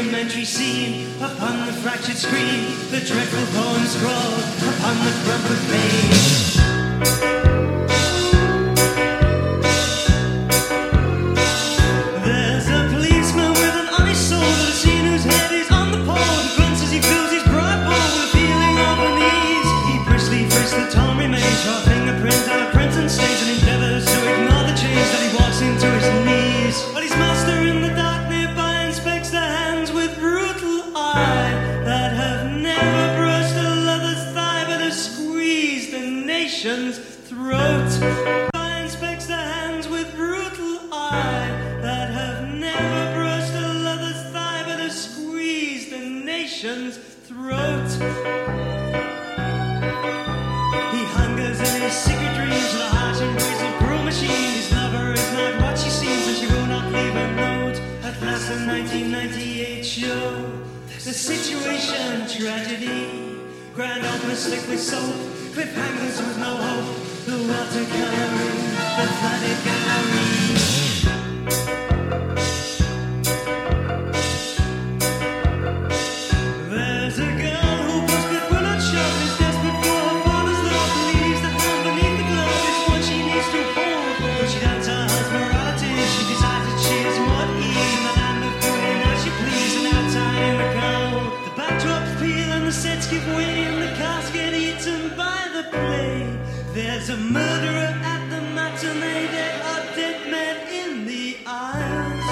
documentary scene upon the fractured screen, the dreadful poem scrawled upon the crumpled page. There's a policeman with an tragedy. Grand opera slick with soap. Cliffhangers with no hope. The water watercoloring, the flooded gallery. Matinee. Dead men in the aisles.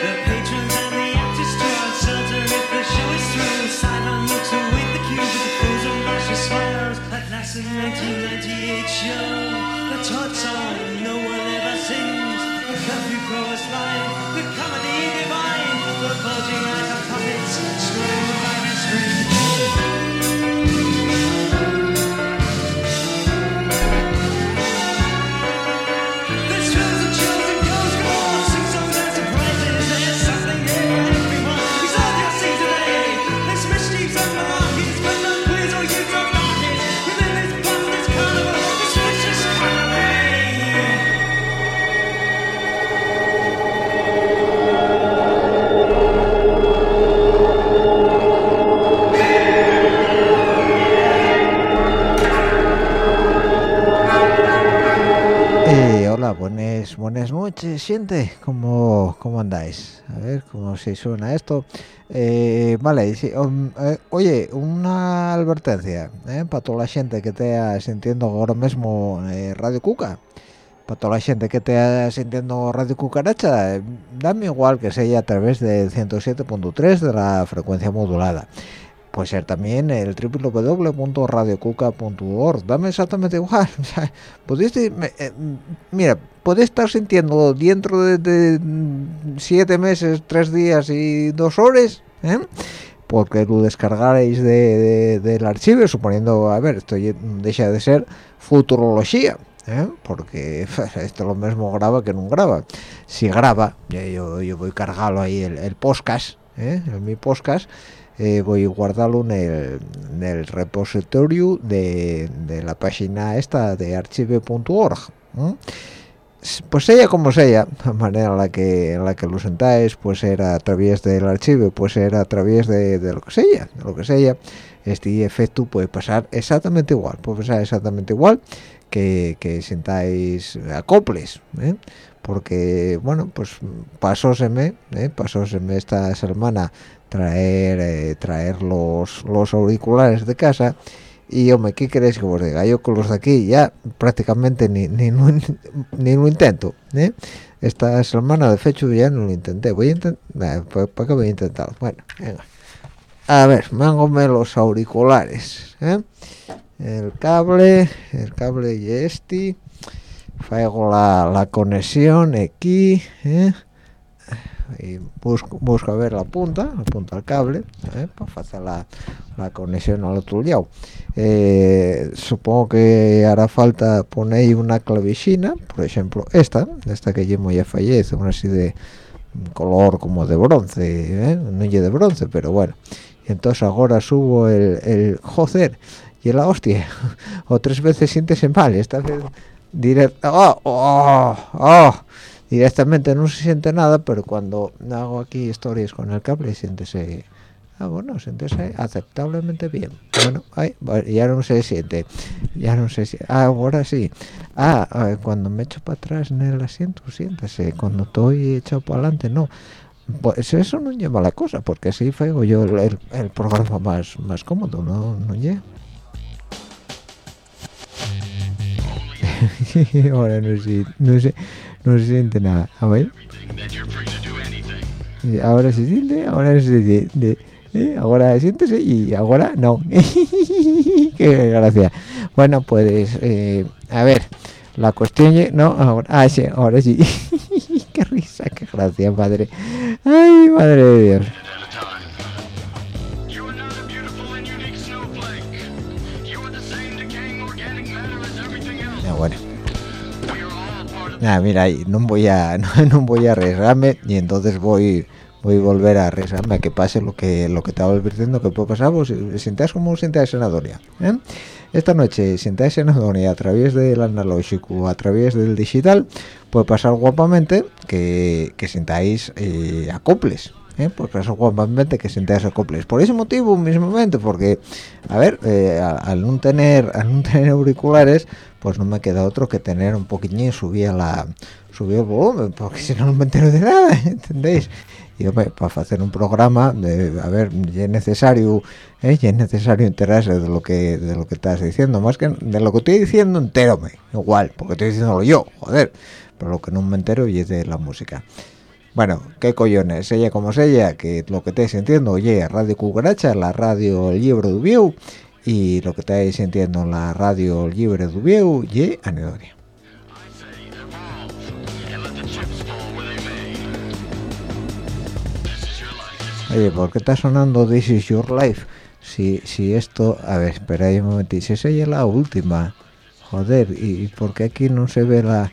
The patrons and the actors if the show is through. Looks the with the frozen luscious smiles. At last, the 1998 show, the song no one ever sings. The line, the comedy divine, the bulging eyes of puppets, buenas, noches, gente. ¿Cómo, ¿Cómo andáis? A ver cómo se suena esto. Eh, vale, sí, um, eh, oye, una advertencia eh, para toda la gente que esté sintiendo ahora mismo Radio Cuca. Para toda la gente que esté sintiendo Radio Cucaracha, dame igual que sea a través del 107.3 de la frecuencia modulada. Puede ser también el www.radiocuca.org. Dame exactamente igual. Podéis, eh, mira, podéis estar sintiendo dentro de, de, mm, siete meses, tres días y dos horas, ¿eh? porque lo descargaréis de, de- del archivo, suponiendo, a ver, esto deja de ser futurología. ¿eh? porque esto lo mismo graba que no graba si graba yo, yo, voy a cargarlo ahí el, el podcast ¿eh? en mi podcast eh, voy a guardarlo en el, en el repositorio de, de la página esta de archive.org pues sea como sea la manera en la que en la que lo sentáis pues era a través del archivo pues era a través de, de lo que sea de lo que sea este efecto puede pasar exactamente igual puede pasar exactamente igual que, que sentáis acoples ¿eh? porque bueno pues pasóseme ¿eh? pasóseme esta semana traer eh, traer los, los auriculares de casa y hombre qué queréis que os diga yo con los de aquí ya prácticamente ni ni, ni lo intento ¿eh? esta semana de fecho ya no lo intenté voy a intentar qué voy a intentar bueno venga a ver mángome los auriculares ¿eh? el cable el cable y este hago la, la conexión aquí. Y busco, busco a ver la punta, la punta del cable, ¿eh? para hacer la, la conexión al otro lado. Eh, supongo que hará falta poner una clavijina, por ejemplo esta, esta que llevo ya fallece, una así de color como de bronce, ¿eh? no es de bronce, pero bueno. Entonces ahora subo el, el joder y la hostia, o tres veces siéntese mal, esta vez directa, oh, oh, oh, directamente no se siente nada, pero cuando hago aquí historias con el cable siéntese, ah bueno, siéntese aceptablemente bien. Bueno, ay, ya no se siente, ya no se siente, ah, ahora sí. Ah, cuando me echo para atrás en el asiento, siéntese, cuando estoy echado para adelante, no. Pues eso no lleva la cosa, porque así fue yo el, el- el programa más, más cómodo, ¿no? ¿No lleva? ahora no se, no se, no se siente nada. A ver. Y Ahora se siente, ahora se siente. ¿eh? Ahora siéntese y ahora no. Qué gracia. Bueno, pues, eh, a ver, la cuestión... No, ahora, ah, sí, ahora sí. qué risa, qué gracia, madre. Ay, madre de Dios. Nada, mira, no voy a no, voy a arriesgarme y entonces voy voy a volver a arriesgarme a que pase lo que lo que estaba advirtiendo que puede pasar, vos sintáis como sintáis en Adonia. ¿eh? Esta noche sintáis en Adonia a través del analógico, a través del digital, puede pasar guapamente que, que sintáis eh, acoples. ¿Eh? Pues pasar guapamente que sintáis acoples. Por ese motivo mismamente, porque, a ver, eh, al no tener al no tener auriculares, pues no me queda otro que tener un poquillín subía la subía el volumen porque si no no me entero de nada entendéis y hombre, para hacer un programa de, a ver es necesario ¿eh? ya es necesario enterarse de lo que de lo que estás diciendo más que de lo que estoy diciendo entérome igual porque estoy diciéndolo yo joder pero lo que no me entero y es de la música bueno, qué cojones, ella como ella, que lo que estáis sintiendo, oye, Radio Cucaracha, la radio El Libro de y lo que estáis sintiendo en la radio Libre de Vieu, y Anedonia. Oye, ¿por qué está sonando This is Your Life? Si, si esto, a ver, espera ahí un momentito, si es la última, joder, y por qué aquí no se ve la,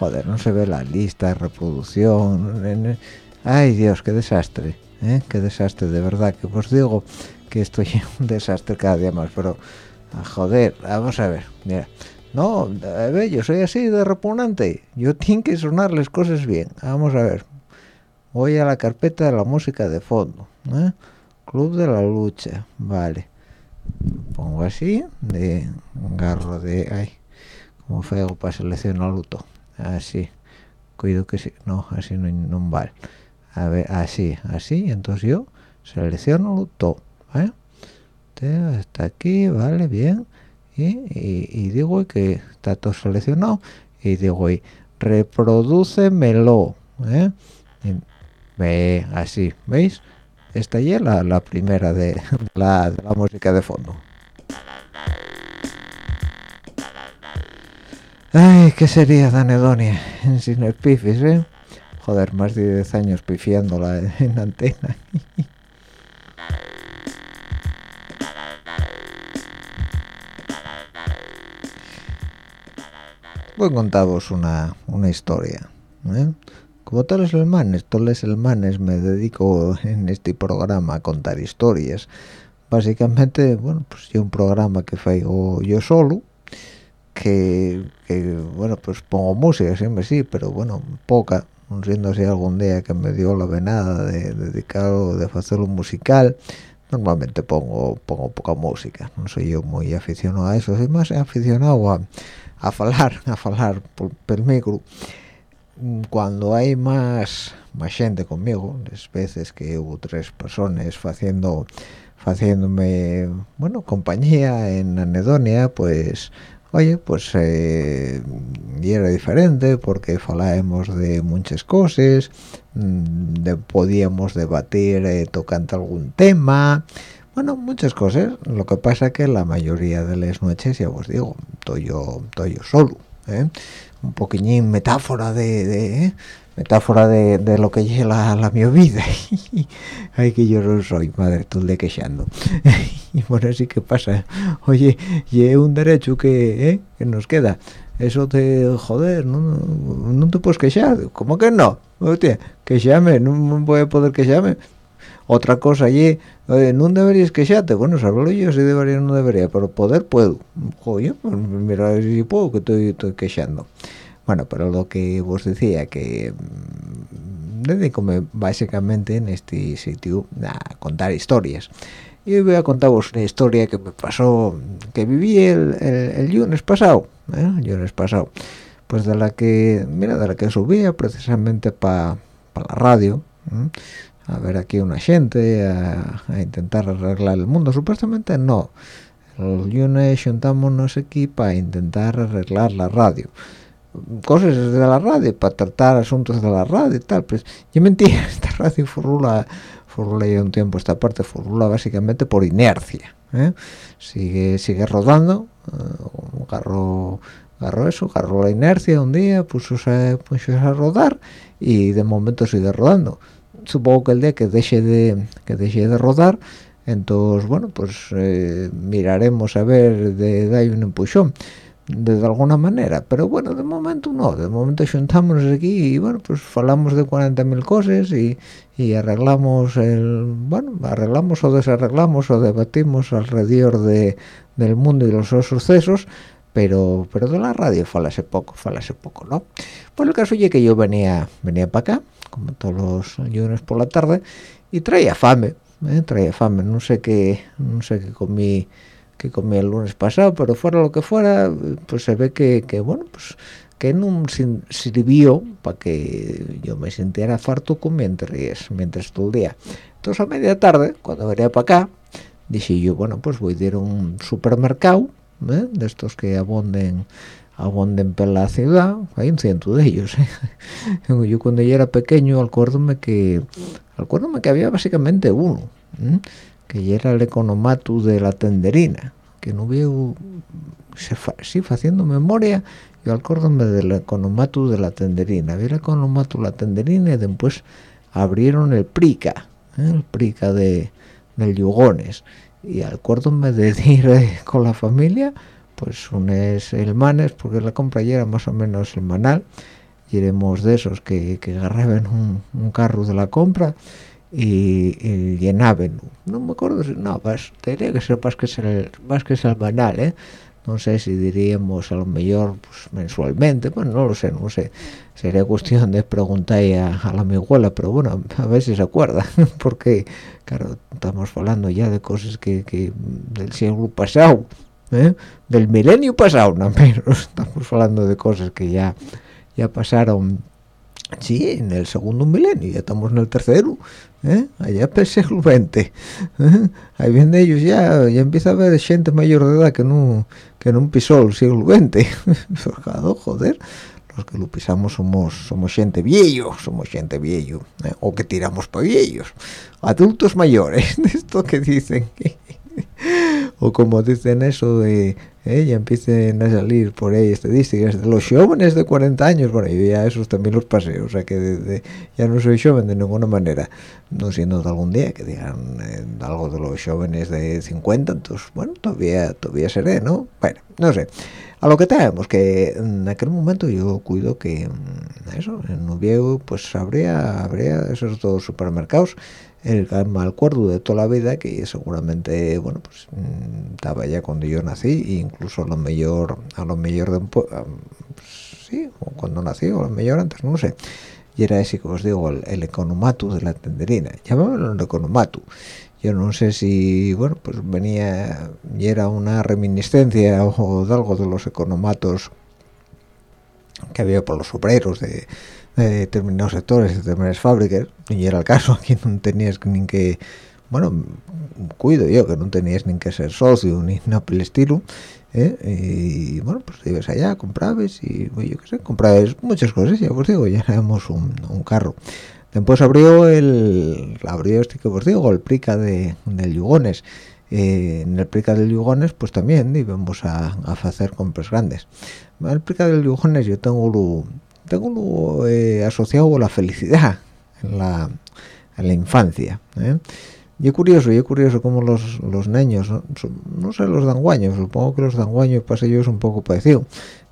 joder, no se ve la lista de reproducción, en- ay Dios, qué desastre, ¿eh? qué desastre, de verdad, que os digo que esto es un desastre cada día más, pero, ah, joder, vamos a ver, mira, no, a yo soy así de repugnante, yo tengo que sonar las cosas bien, vamos a ver, voy a la carpeta de la música de fondo ¿eh? club de la lucha vale pongo así de agarro de ay como feo para seleccionarlo todo así. Cuido que sí no así no, no vale. A ver así así entonces yo selecciono todo ¿eh? Te- hasta aquí vale bien. Y, digo que está todo seleccionado. Y digo y reprodúcemelo ¿eh? Así veis esta ya la, la primera la, de la música de fondo ay qué sería Danedonia sin el pifis eh joder más de 10 años pifiándola en, en antena. Voy a contaros una, una historia ¿eh? como todos los hermanos todos los hermanos me dedico en este programa a contar historias. Básicamente bueno pues yo un programa que hago yo solo que, que, bueno pues pongo música siempre sí pero bueno poca no siendo así algún día que me dio la venada de, dedicarlo de hacerlo musical normalmente pongo pongo poca música. No soy yo muy aficionado a eso soy más aficionado a a falar a falar por, por micro. Cuando hay más más gente conmigo las veces que hubo tres personas haciendo haciéndome bueno compañía en anedonia pues oye pues eh, y era diferente porque hablábamos de muchas cosas mm, de, podíamos debatir eh, tocando algún tema bueno muchas cosas lo que pasa que la mayoría de las noches ya os digo estoy yo estoy yo solo ¿eh? un poquillín metáfora de, de, ¿eh? Metáfora de, de, lo que es la, la mi vida. Ay que yo no soy madre tú de quejando y bueno así que pasa. Oye y un derecho que, ¿eh? que nos queda. Eso te joder no, no, te puedes quejar. ¿cómo que no? Hostia, quejame, no voy a poder quejarme. Otra cosa allí oye, no deberías quejarte. Bueno saberlo yo si debería no debería pero poder puedo. Oye pues mira si puedo que estoy, estoy quejando bueno pero lo que vos decía que mmm, dedícome básicamente en este sitio a contar historias. Y voy a contaros una historia que me pasó que viví el, el, el lunes pasado ¿eh? el lunes pasado. Pues de la que mira de la que subía precisamente para pa la radio ¿eh? a ver aquí una gente a, a, intentar arreglar el mundo. Supuestamente no. El lunes juntámonos aquí para intentar arreglar la radio cosas de la radio para tratar asuntos de la radio y tal pues yo mentira esta radio furula furula ya un tiempo esta parte furula básicamente por inercia ¿eh? sigue sigue rodando uh, agarró agarró eso agarró la inercia un día puso a, puso a rodar y de momento sigue rodando supongo que el día que deje de que deje de rodar entonces bueno pues eh, miraremos a ver de dar un empuxón de, alguna manera pero bueno de momento no de momento juntámonos aquí y bueno pues hablamos de 40.000 cosas y, y, arreglamos el bueno arreglamos o desarreglamos o debatimos alrededor de, del mundo y los sucesos pero pero de la radio falase poco falase poco no pues el caso es que yo venía venía para acá como todos los lunes por la tarde y traía fame ¿eh? traía fame no sé qué no sé qué comí que comí el lunes pasado, pero fuera lo que fuera, pues se ve que, que bueno, pues que no sirvió para que yo me sintiera farto mientras, mientras todo el día. Entonces a media tarde, cuando venía para acá, dije yo, bueno, pues voy a ir a un supermercado, ¿eh? de estos que abonden abonden por la ciudad, hay un ciento de ellos. ¿eh? Yo cuando yo era pequeño, acuérdome que, acuérdome que había básicamente uno. ¿eh? Que era el economatu de la tenderina, que no veo, sí, haciendo memoria, yo acuérdome del economatu de la tenderina, había el economatu de la tenderina y después abrieron el prica, ¿eh? el prica de, del Yugones, y acuérdome de ir eh, con la familia, pues unos hermanes, porque la compra ya era más o menos semanal, y éramos de esos que, que agarraban un, un carro de la compra, y, y llenaban no me acuerdo si no pues diría que ser que ser más que semanal ¿eh? no sé si diríamos a lo mejor pues, mensualmente bueno no lo sé no sé sería cuestión de preguntar a, a la mi abuela pero bueno a ver si se acuerda porque claro estamos hablando ya de cosas que, que del siglo pasado ¿eh? del milenio pasado no menos estamos hablando de cosas que ya ya pasaron sí en el segundo milenio ya estamos en el tercero ¿Eh? allá para el siglo XX ¿eh? ahí viene ellos ya ya empieza a haber gente mayor de edad que no que no pisó el siglo XX joder los que lo pisamos somos somos gente viejo somos gente viejo ¿eh? o que tiramos para viejos adultos mayores esto que dicen o como dicen eso de ¿eh? ya empiecen a salir por ahí estadísticas. De los jóvenes de 40 años bueno yo ya esos también los pasé o sea que de, de, ya no soy joven de ninguna manera. No siendo de algún día que digan eh, algo de los jóvenes de 50 entonces bueno todavía todavía seré no bueno no sé. A lo que tenemos que en aquel momento yo cuido que mm, eso en Oviedo pues habría habría esos dos supermercados el mal acuerdo de toda la vida que seguramente bueno pues mm, estaba ya cuando yo nací e incluso a lo mejor a lo mejor de un pues, sí o cuando nací o a lo mejor antes no sé. Y era ese que os digo el, el economatu de la tenderina. Llamámoslo el economatu yo no sé si bueno pues venía y era una reminiscencia o de algo de los economatos que había por los obreros de, de determinados sectores, de determinadas fábricas, y era el caso, aquí no tenías ni que, bueno, cuido yo, que no tenías ni que ser socio, ni nada por el estilo, ¿eh? y bueno, pues ibas allá, comprabas, y yo qué sé, comprabas muchas cosas, ya os digo, ya éramos un, un carro. Después abrió el, abrió este que os digo, el prica de, del Yugones, eh, en el prica del Yugones pues también íbamos a, a hacer compras grandes el prica del Yugones yo tengo tengo lo, eh, asociado a la felicidad en la, en la infancia ¿eh? y es curioso y es curioso como los, los niños no, no sé los danguaños supongo que los danguaños para ellos es un poco parecido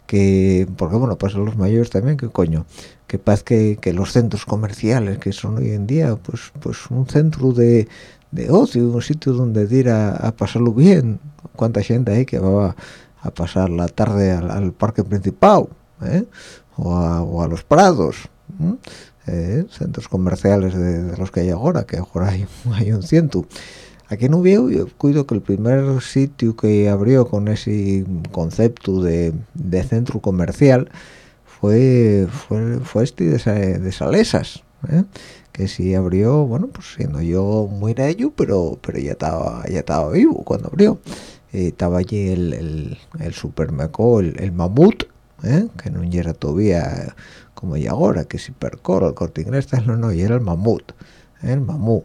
que porque bueno pasa a los mayores también que coño que pasa que, que los centros comerciales que son hoy en día pues pues un centro de, de ocio un sitio donde ir a, a pasarlo bien cuánta gente hay que va a pasar la tarde al, al parque principal ¿eh? O, a, los prados. Eh, centros comerciales de, los que hay ahora que ahora hay, un ciento aquí no veo yo cuido que el primer sitio que abrió con ese concepto de, centro comercial fue fue, fue este de, Sa- de Salesas ¿eh? que sí abrió bueno pues siendo yo muy ello pero pero ya estaba ya estaba vivo cuando abrió Eh, estaba allí el, el, supermercado el mamut ¿eh? que no era todavía como y ahora que si percor el corte inglés no no y era el mamut ¿eh? el mamut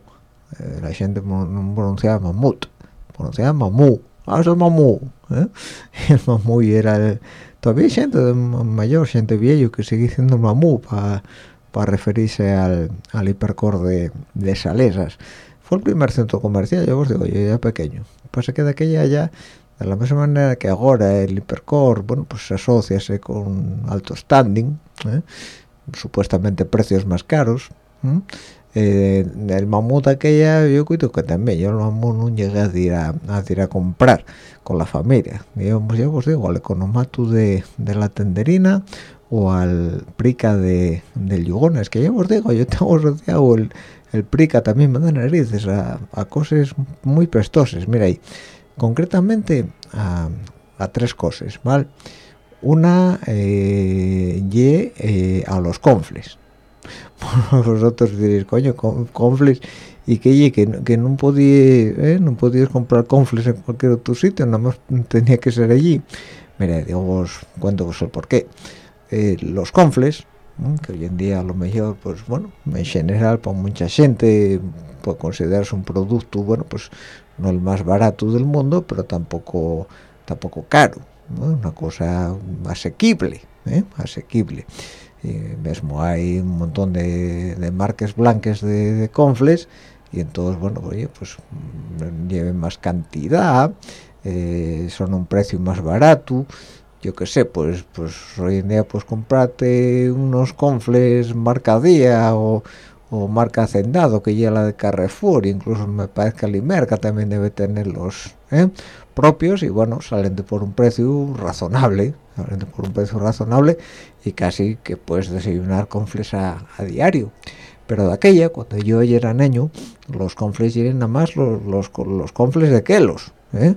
Eh, la gente no pronunciaba mamut pronunciaba mamú ah es el mamú ¿eh? el mamú era el, todavía hay gente mayor gente viejo que sigue diciendo mamú para referirse al, al hipercor de, de Salesas fue el primer centro comercial yo os digo yo ya pequeño pasa que de aquella ya de la misma manera que ahora el hipercor bueno pues se asocia con alto standing ¿eh? supuestamente precios más caros ¿m? Eh, el mamut aquella yo cuido que también yo el mamut no llegué a ir a, a ir a comprar con la familia digamos ya os digo al economato de, de la tenderina o al prica de del yugones que ya os digo yo tengo asociado el, el prica también me da narices a, a cosas muy prestosas mira ahí concretamente a, a tres cosas ¿vale? una eh, y eh, a los confles vosotros diréis coño con- confles y que ye, que, que no podía eh, no podías comprar confles en cualquier otro sitio nada más tenía que ser allí mira digo os cuento el por qué Eh, los confles ¿no? que hoy en día a lo mejor pues bueno en general para mucha gente puede considerarse un producto bueno pues no el más barato del mundo pero tampoco tampoco caro una cosa asequible ¿eh? asequible y mismo hay un montón de, de marcas blancas de, confles y entonces bueno oye pues mm, lleven más cantidad eh, son un precio más barato yo qué sé pues pues hoy en día pues comprarte unos confles marca día o, o marca hacendado que ya la de Carrefour incluso me parece que Limerca también debe tenerlos ¿eh? propios y bueno salen de por un precio razonable salen por un precio razonable y casi que puedes desayunar confles a, a diario pero de aquella cuando yo era niño los confles eran nada más los, los, los confles de Kelos ¿eh?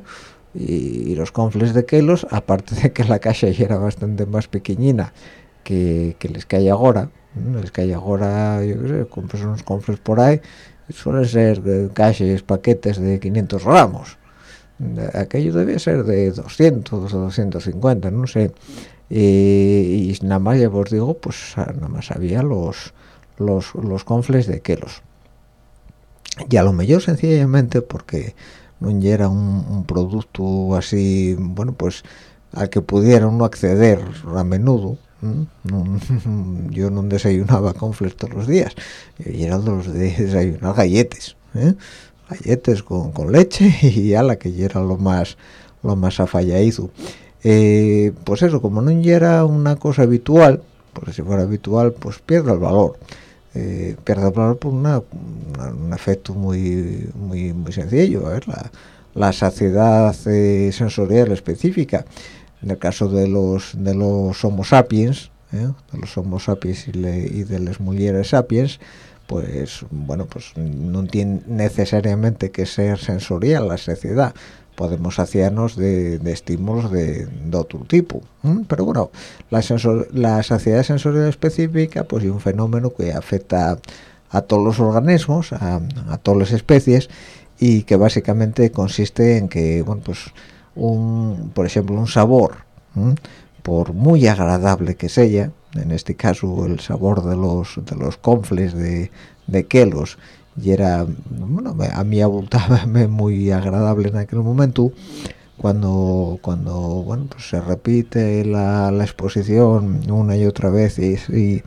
y, y los confles de Kelos aparte de que la caja ya era bastante más pequeñina que, que les que hay ahora les que hay ahora yo qué sé compras unos confles por ahí suelen ser eh, cajas paquetes de 500 gramos De- aquello debía ser de 200 o 250 no sé y, nada más ya os digo pues nada más había los los, los confles de Kelos y a lo mejor sencillamente porque no era un, un producto así bueno pues al que pudiera uno acceder a menudo. No- yo no desayunaba confles todos los días. Yo era los de desayunar galletes ¿eh? galletes con, con leche y ala que ya era lo más lo más afallaizo eh, pues eso como no era una cosa habitual porque si fuera habitual pues pierde el valor. Eh, pierde el valor por una, una- un efecto muy muy muy sencillo a la, la saciedad eh, sensorial específica en el caso de los de los homo sapiens ¿eh? de los homo sapiens y, le- y de las mujeres sapiens pues bueno pues no tiene necesariamente que ser sensorial la saciedad podemos saciarnos de, estímulos de, otro tipo ¿m? pero bueno la saciedad sensorial específica pues es un fenómeno que afecta a todos los organismos a, a todas las especies y que básicamente consiste en que bueno pues un por ejemplo un sabor por muy agradable que sea en este caso el sabor de los de los confles de, de Kelos y era bueno a mí abultaba muy agradable en aquel momento cuando cuando bueno pues se repite la, la exposición una y otra vez y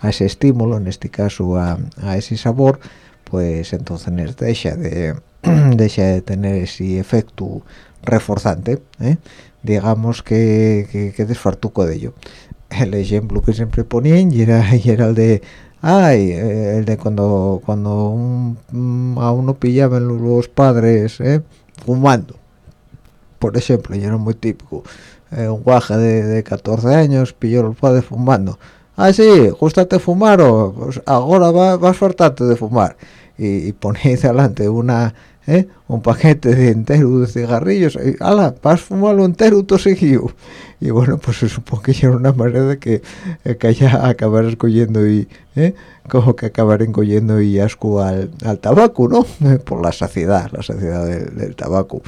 a ese estímulo en este caso a, a ese sabor pues entonces deja de deja de tener ese efecto reforzante ¿eh? digamos que, que, que desfartuco de ello el ejemplo que siempre ponían y era, y era el de ay eh, el de cuando cuando mm, a uno pillaban los padres ¿eh? fumando por ejemplo, y era muy típico, un guaje de, de 14 años pilló los padres fumando. Ah, sí, gustate fumar o pues ahora va, vas a faltarte de fumar. Y, y ponéis delante una, eh, un paquete de entero de cigarrillos y ala, vas a fumarlo entero todo seguido. Y bueno, pues se supone que era una manera de que, eh, que ya acabaras cogiendo y, eh, como que acabarán cogiendo y asco al, tabaco, ¿no? Por la saciedad, la saciedad del, tabaco.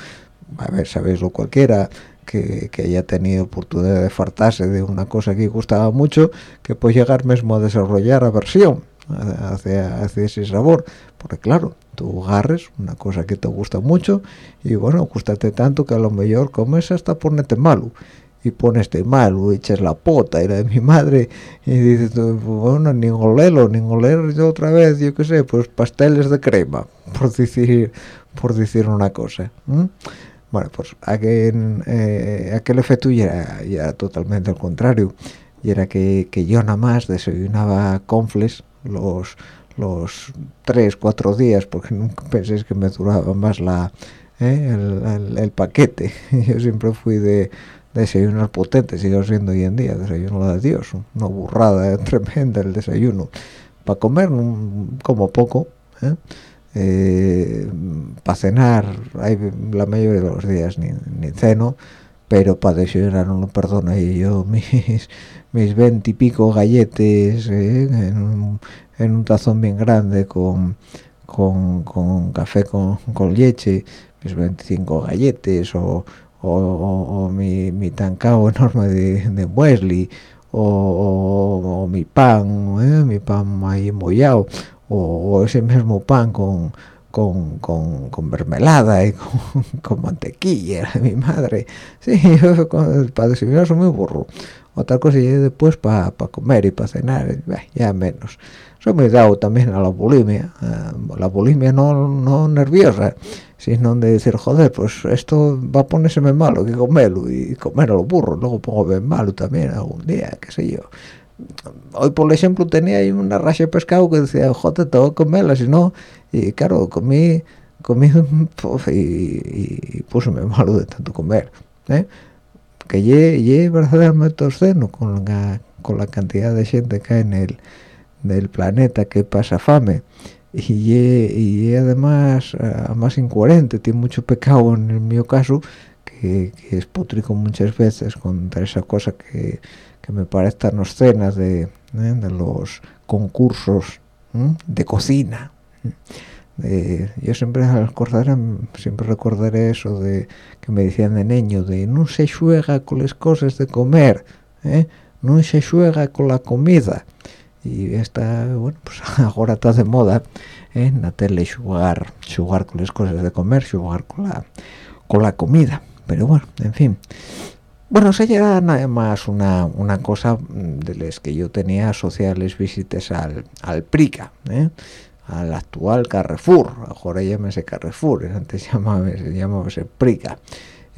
A ver, sabéis lo cualquiera que, que haya tenido oportunidad de fartarse de una cosa que gustaba mucho, que puede llegar mismo a desarrollar aversión hacia ese sabor, porque claro, tú agarres una cosa que te gusta mucho y bueno, gustate tanto que a lo mejor comes hasta ponerte malo y poneste malo, echas la pota y la de mi madre y dices, bueno, ni olelo, ni oler yo otra vez, yo qué sé, pues pasteles de crema, por decir, por decir una cosa. Bueno, pues aquel, eh, aquel efecto ya era, ya era totalmente al contrario. Y era que, que yo nada más desayunaba confles los los tres, cuatro días, porque nunca penséis que me duraba más la ¿eh? el, paquete. Yo siempre fui de, de desayunar potentes, sigo siendo hoy en día, desayuno de Dios, una burrada tremenda el desayuno. Para comer, mm, como poco, ¿eh? para cenar hay la mayoría de los días ni, ni ceno pero para desayunar no lo perdono y yo mis mis veintipico galletes ¿eh? en, en un tazón bien grande con con, con café con, con leche mis 25 galletes o, o, o- mi, mi tancao enorme de, de muesli o, mi pan ¿eh? mi pan ahí embollado o, o ese mismo pan con con, con, con mermelada y con, con mantequilla mi madre. Sí yo para desayunar soy muy burro. Otra cosa y después para comer y para cenar eh, ya menos. Soy muy dado también a la bulimia la bulimia no, no nerviosa sino de decir joder pues esto va a ponérseme malo que comerlo y comer a los burros luego pongo bien malo también algún día qué sé yo hoy por ejemplo tenía ahí una racha de pescado que decía joder tengo que comerla si no y claro comí comí puf, y, y, y púseme malo de tanto comer ¿eh? que ye, ye verdaderamente obsceno con la, con la cantidad de gente que hay en el del planeta que pasa fame y ye, y además ah, más incoherente tiene mucho pecado en el mío caso que, que es pútrico muchas veces contra esa cosa que, que me parece tan obscena de, ¿eh? de los concursos de cocina yo siempre recordaré siempre recordaré eso de que me decían de niño de no se juega con las cosas de comer ¿eh? no se juega con la comida y está bueno pues ahora está de moda ¿eh? en la tele jugar jugar con las cosas de comer jugar con la con la comida pero bueno en fin bueno, ya era nada más una, una cosa mm, de las que yo tenía sociales visitas al, al Prica, ¿eh? al actual Carrefour, ahora llámese Carrefour, antes llamaba, se llamaba Prica.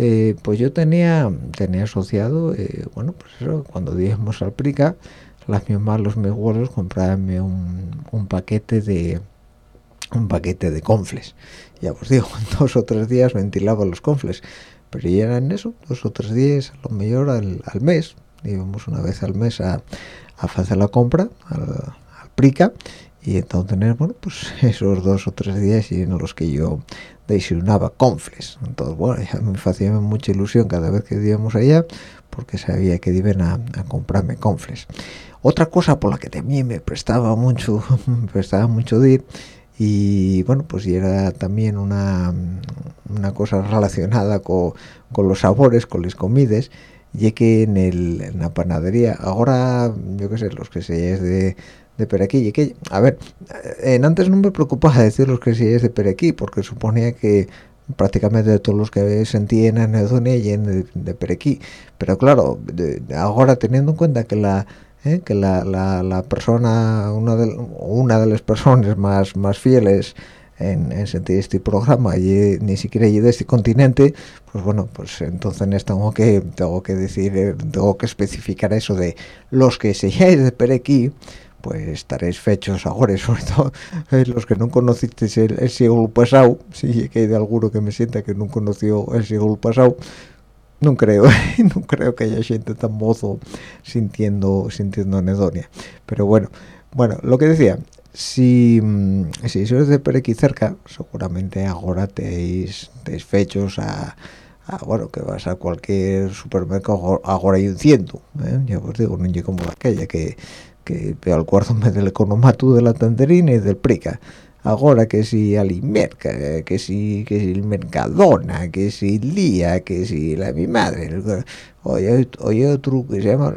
Eh, pues yo tenía tenía asociado, eh, bueno, pues eso, cuando íbamos al Prica, las mismas, los mis abuelos comprabanme un, un paquete de un paquete de confles. Ya os digo, en dos o tres días ventilaba los confles, pero ya eran eso, dos o tres días, a lo mejor al, al mes. Íbamos una vez al mes a, a hacer la compra al, al Prica y entonces bueno pues esos dos o tres días en los que yo desayunaba confles entonces bueno ya me hacía mucha ilusión cada vez que íbamos allá porque sabía que iban a, a comprarme confles otra cosa por la que también me prestaba mucho me prestaba mucho de ir y bueno pues y era también una, una cosa relacionada con, con los sabores con las comidas y que en, el, en la panadería ahora yo qué sé los que se de de Perequí y que a ver en antes no me preocupaba decir los que se de Perequí porque suponía que prácticamente todos los que sentí en anedonia y en de, de Perequí pero claro de- ahora teniendo en cuenta que la eh, que la, la, la persona una de una de las personas más más fieles en, en sentir este programa y ni siquiera y de este continente pues bueno pues entonces tengo que tengo que decir eh, tengo que especificar eso de los que seáis de Perequí pues estaréis fechos ahora sobre todo eh, los que no conocisteis el, el siglo pasado si que hay de alguno que me sienta que no conoció el siglo pasado no creo no creo que haya gente tan mozo sintiendo sintiendo anedonia pero bueno bueno lo que decía si mm, si sois de por cerca seguramente ahora teis teis fechos a, a, bueno que vas a cualquier supermercado ahora hay un ciento ¿eh? ya os digo no llego como aquella que que veo al cuarto me del economato de la tanderina y del prica ahora que si Alimerca, que si que si el Mercadona, que si Lía, que si la mi madre, oye, oye otro que se llama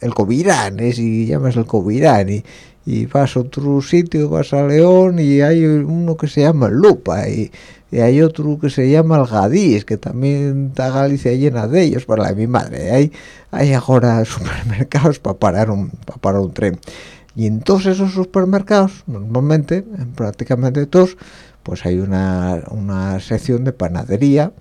el Covirán, eh, si llamas el Covirán y, y vas a otro sitio, vas a León y hay uno que se llama Lupa y, hay otro que se llama el Gadís, que también está Galicia llena de ellos, para la mi madre, hay, hay ahora supermercados para parar un para parar un tren y en todos esos supermercados normalmente en prácticamente todos pues hay una, una sección de panadería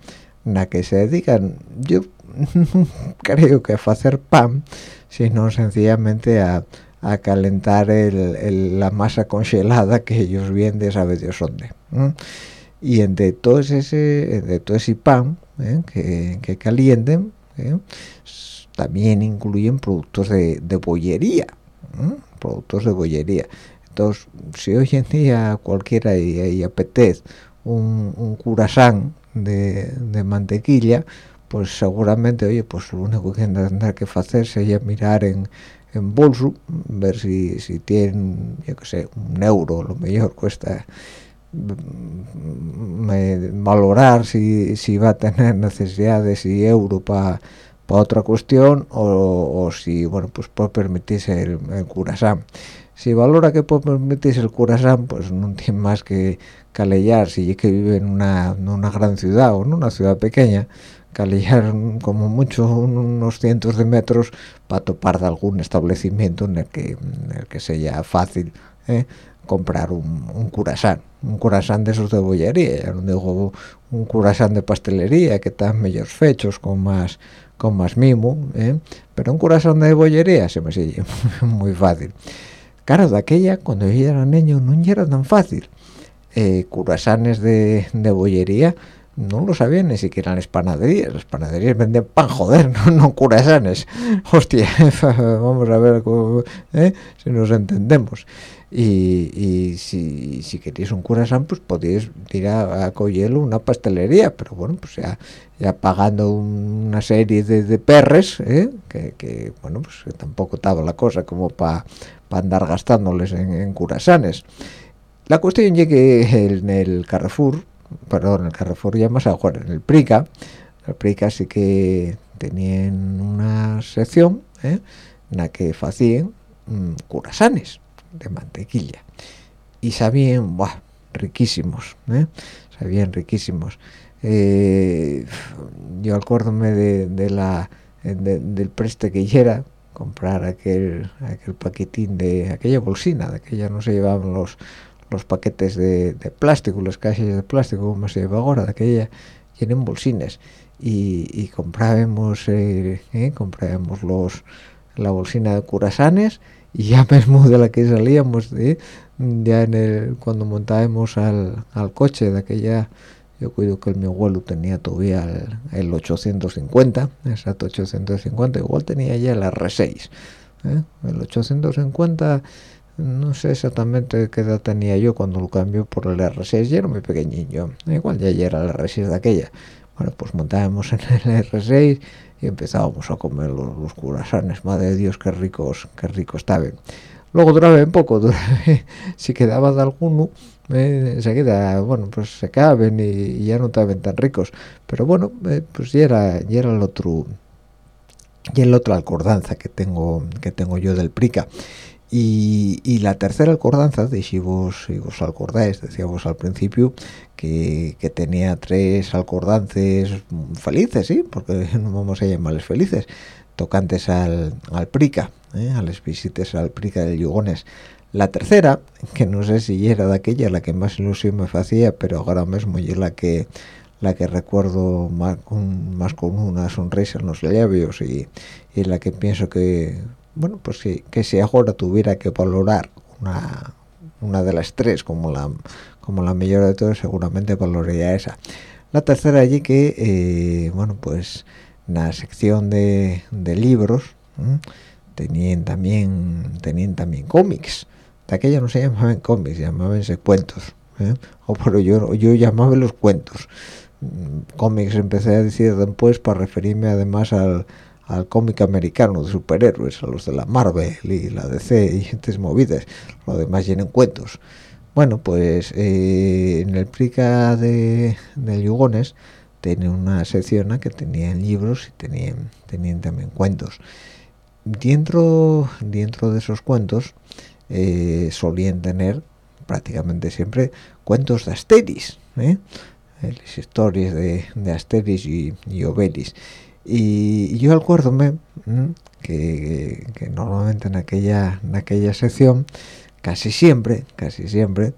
en la que se dedican yo creo que a hacer pan sino sencillamente a, a calentar el- la masa congelada que ellos venden sabe Dios dónde y entre todo ese entre todo ese pan ¿eh? que, que calienten ¿eh? también incluyen productos de, de bollería. Productos de bollería entonces si hoy en día cualquiera y, y apetece un, un curasán de, de mantequilla pues seguramente oye pues lo único que tendrá que hacer sería mirar en en bolso ver si si tienen yo que sé un euro lo mejor cuesta mm, me- valorar si, si va a tener necesidades y euro para otra cuestión o, o si bueno pues puede permitirse el, el curasán si valora que puede permitirse el curasán pues no tiene más que calellar. Si es que vive en una, en una gran ciudad o en una ciudad pequeña calellar como mucho unos cientos de metros para topar de algún establecimiento en el que en el que sea fácil ¿eh? comprar un, un curasán un curasán de esos de bollería. Ya no digo un curasán de pastelería que están mejor fechos con más con más mimo ¿eh? pero un curasán de bollería se me sigue muy fácil. Claro de aquella cuando yo era niño no era tan fácil. Eh, curasanes de, bollería no lo sabían ni siquiera las panaderías. Las panaderías venden pan joder no, no curasanes hostia vamos a ver ¿eh? si nos entendemos y, y si, si queréis un curasán pues podéis ir a, a cogerlo una pastelería pero bueno pues ya ya pagando un- una serie de, de perres ¿eh? que, que, bueno pues que tampoco estaba la cosa como para andar gastándoles en, en curasanes la cuestión es que en el Carrefour perdón el Carrefour ya más ahora en el Prica el Prica sí que tenían una sección ¿eh? en la que hacían mm, curasanes de mantequilla. Y sabían buah, riquísimos ¿eh? sabían riquísimos. Eh, yo acuérdome de, la de- del preste que era comprar aquel aquel paquetín de aquella bolsina de aquella no se llevaban los los paquetes de, de plástico las cajas de plástico como se lleva ahora de aquella tienen bolsines. Y, y comprábamos eh, eh, comprábamos los la bolsina de curasanes ya mismo de la que salíamos de ya en el cuando montábamos al, al coche de aquella yo cuido que mi abuelo tenía todavía el, el 850 exacto 850 igual tenía ya el R6 ¿eh? el 850 no sé exactamente qué edad tenía yo cuando lo cambió por el R6 yo era muy pequeñillo igual ya era el R6 de aquella bueno pues montábamos en el R6 y empezábamos a comer los, los curasanes. Madre de Dios qué ricos qué ricos estaban. Luego duraba un poco duraba, si quedaba de alguno eh, enseguida bueno pues se caben y, ya no estaban tan ricos. Pero bueno eh, pues ya era era el otro y el otro acordanza que tengo que tengo yo del prica y, y, la tercera acordanza, de si vos, si vos acordáis, decíamos al principio que, que, tenía tres alcordances felices, ¿sí? Porque no vamos a llamarles felices, tocantes al, al Prica, ¿eh? a las visitas al Prica de Yugones. La tercera, que no sé si era de aquella la que más ilusión me hacía, pero ahora mismo es la que la que recuerdo más con, más con una sonrisa en los labios y, y la que pienso que bueno, pues sí, que si ahora tuviera que valorar una, una de las tres como la como la mayor de todas, seguramente valoraría esa. La tercera allí que, eh, bueno, pues la sección de, de libros tenían también tenían también cómics. De aquella no se llamaban cómics, llamabanse cuentos. ¿eh? O pero yo yo llamaba los cuentos. Cómics empecé a decir después para referirme además al al cómic americano de superhéroes, a los de la Marvel y la DC y gentes movidas, lo demás llenan cuentos. Bueno, pues eh, en el Prica de, de Yugones tiene una sección que tenían libros y tenían, tenían también cuentos. Dentro, dentro de esos cuentos eh, solían tener prácticamente siempre cuentos de Asteris, ¿eh? las historias de, de Asteris y, y Obelix y yo acuérdome que, normalmente en aquella en aquella sección casi siempre casi siempre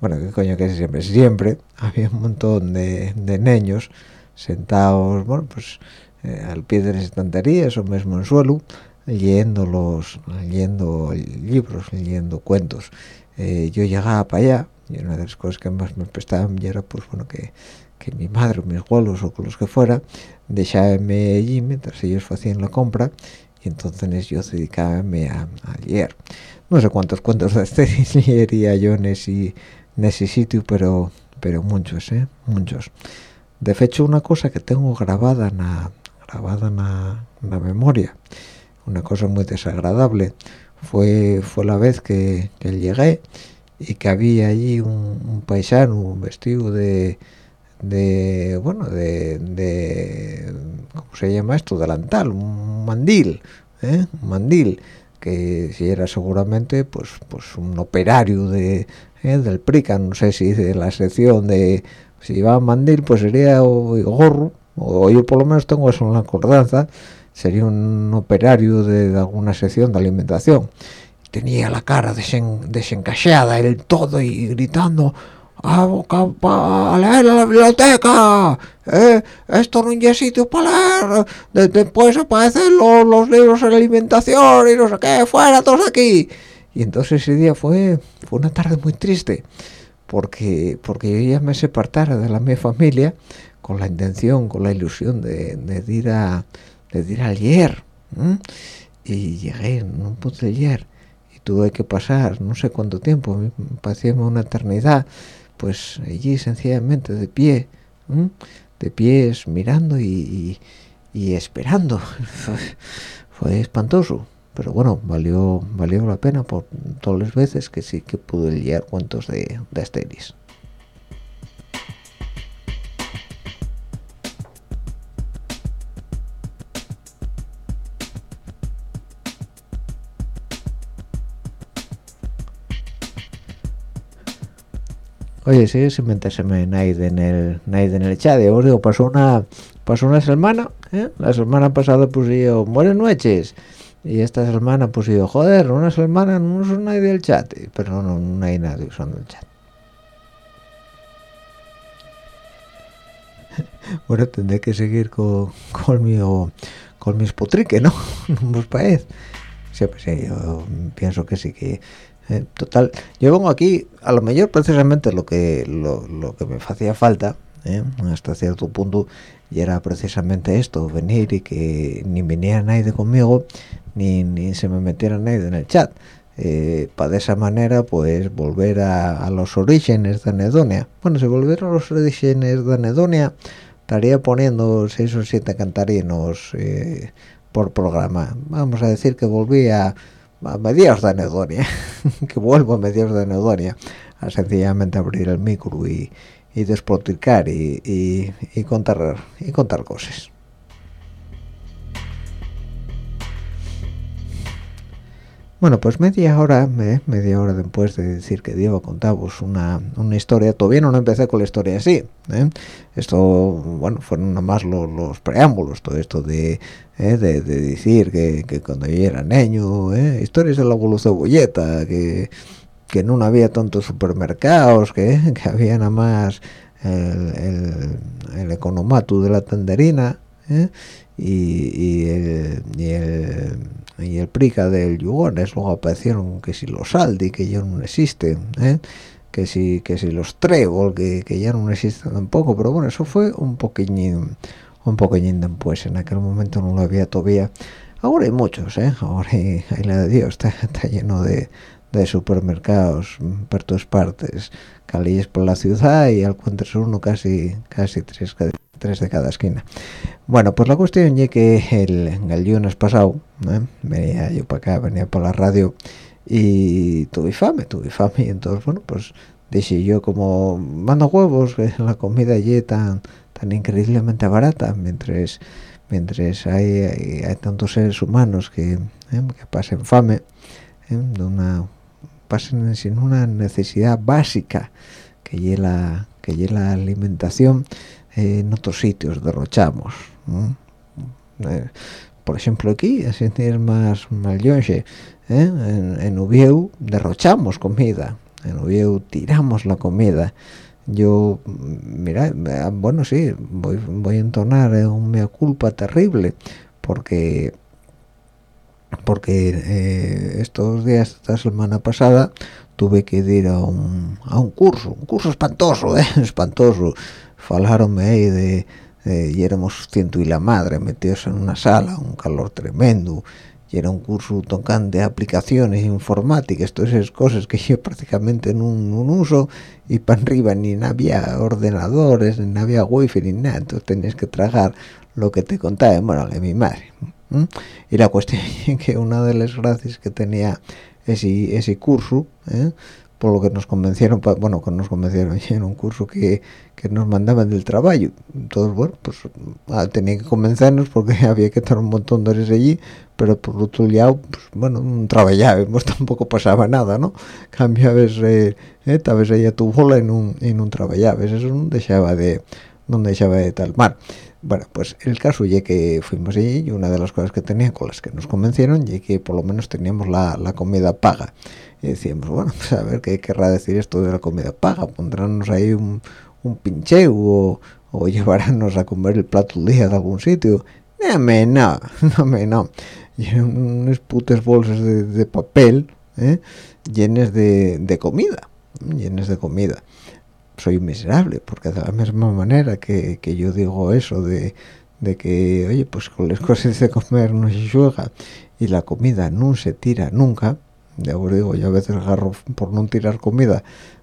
bueno qué coño casi siempre siempre había un montón de, de niños sentados bueno pues eh, al pie de las estanterías o mismo en el suelo leyendo los leyendo libros leyendo cuentos. Eh, yo llegaba para allá y una de las cosas que más me prestaban era pues bueno que que mi madre o mis abuelos o con los que fuera dejábame allí mientras ellos hacían la compra y entonces yo dedicábame a, a leer. No sé cuántos cuentos de este leería yo en ese, en ese sitio pero pero muchos eh muchos. De hecho una cosa que tengo grabada en la, grabada en la, memoria una cosa muy desagradable fue fue la vez que, que llegué y que había allí un, un paisano vestido de de bueno de, de, cómo se llama esto delantal un mandil ¿eh? un mandil que si era seguramente pues pues un operario de ¿eh? del prica no sé si de la sección de si llevaba mandil pues sería o, gorro o yo por lo menos tengo eso en la acordanza sería un operario de, de alguna sección de alimentación tenía la cara desen, el todo y gritando a, a, leer la biblioteca. Eh, esto no es sitio para leer. De, después aparecen los, los, libros de alimentación y no sé qué fuera todos aquí. Y entonces ese día fue fue una tarde muy triste porque porque yo ya me separara de la mi familia con la intención con la ilusión de, de ir a de ir a leer ¿eh? y llegué no pude leer y tuve que pasar no sé cuánto tiempo me parecía una eternidad pues allí sencillamente de pie de pies mirando y, y, y esperando. Fue espantoso pero bueno valió valió la pena por todas las veces que sí que pude leer cuentos de, de Asteris Oye, sí, sin metérseme nadie en el, nadie en el chat. Os digo, pasó una, pasó una semana, ¿eh? La semana pasada puse yo, buenas noches. Y esta semana puse yo, joder, una semana no son nadie del chat. Pero no, no, hay nadie usando el chat. bueno, tendré que seguir con, con, mi, con mis potriques, ¿no? no os parece. Pues sí, yo pienso que sí que eh, total, yo vengo aquí a lo mejor precisamente lo que lo, lo que me hacía falta eh, hasta cierto punto y era precisamente esto, venir y que ni viniera nadie conmigo ni, ni se me metiera nadie en el chat. para de esa manera pues volver a, los orígenes de anedonia. Bueno si volver a los orígenes de anedonia estaría poniendo seis o siete cantarinos eh, por programa. Vamos a decir que volví a, a mediados de anedonia que vuelvo a mediados de anedonia a sencillamente abrir el micro y, y despotricar y, y, y contar y contar cosas Bueno, pues media hora, media hora después de decir que Diego contaros una, una historia, todavía no empecé con la historia así. ¿eh? Esto, bueno, fueron nada más los, los preámbulos, todo esto de, ¿eh? de, de, decir que, que, cuando yo era niño, ¿eh? historias de la cebolleta, que, que no había tantos supermercados, que, que había nada más el, el, el economato de la tenderina, ¿eh? Y, y, el, y el y el prica del Yugones luego aparecieron que si los Aldi que ya no existen ¿eh? que si que si los Trébol que, que, ya no existen tampoco. Pero bueno eso fue un poquillín un poquillín después. En aquel momento no lo había todavía. Ahora hay muchos ¿eh? ahora hay, la de Dios. Está, está lleno de, de, supermercados por todas partes. Calles por la ciudad y al encuentras uno casi casi tres tres de cada esquina bueno pues la cuestión es que el, el lunes pasado ¿eh? venía yo para acá venía por la radio y tuve fame tuve fame y entonces bueno pues dije yo como mando huevos la comida allí tan tan increíblemente barata mientras mientras hay, hay, tantos seres humanos que, ¿eh? que pasen fame ¿eh? de una pasen sin una necesidad básica que lleve la que lleve la alimentación eh, en otros sitios derrochamos eh, por ejemplo aquí así es más mal ¿eh? en, en Ubieu derrochamos comida en Ubieu tiramos la comida yo mira bueno sí voy, voy a entonar un mea culpa terrible porque porque eh, estos días esta semana pasada tuve que ir a un, a un curso un curso espantoso ¿eh? espantoso falaronme ahí de, de, y éramos ciento y la madre metidos en una sala un calor tremendo y era un curso tocante de aplicaciones informáticas todas esas cosas que yo prácticamente no uso y para arriba ni había ordenadores ni había wifi ni nada entonces tenías que tragar lo que te contaba bueno de mi madre ¿Mm? y la cuestión es que una de las gracias que tenía ese, ese curso ¿eh? Por lo que nos convencieron bueno que nos convencieron era un curso que, que nos mandaban del trabajo. Entonces bueno pues ah, tenía que convencernos porque había que estar un montón de horas allí pero por otro lado pues, bueno un pues tampoco pasaba nada no cambiabas eh, eh, vez ella tu bola en un en un trabajabas eso no dejaba de no dejaba de tal mal. Bueno, pues el caso ya que fuimos allí y una de las cosas que tenía con las que nos convencieron ya que por lo menos teníamos la, la comida paga. Y decíamos, bueno, pues a ver qué querrá decir esto de la comida paga. Pondránnos ahí un, un pincheo o, o llevaránnos a comer el plato del día de algún sitio. No, me, no, no, me, no. Y unas putas bolsas de, de papel ¿eh? llenas de, de comida, llenas de comida soy miserable porque de la misma manera que, que yo digo eso de, de, que oye pues con las cosas de comer no se juega y la comida no se tira nunca ya os digo yo a veces agarro por no tirar comida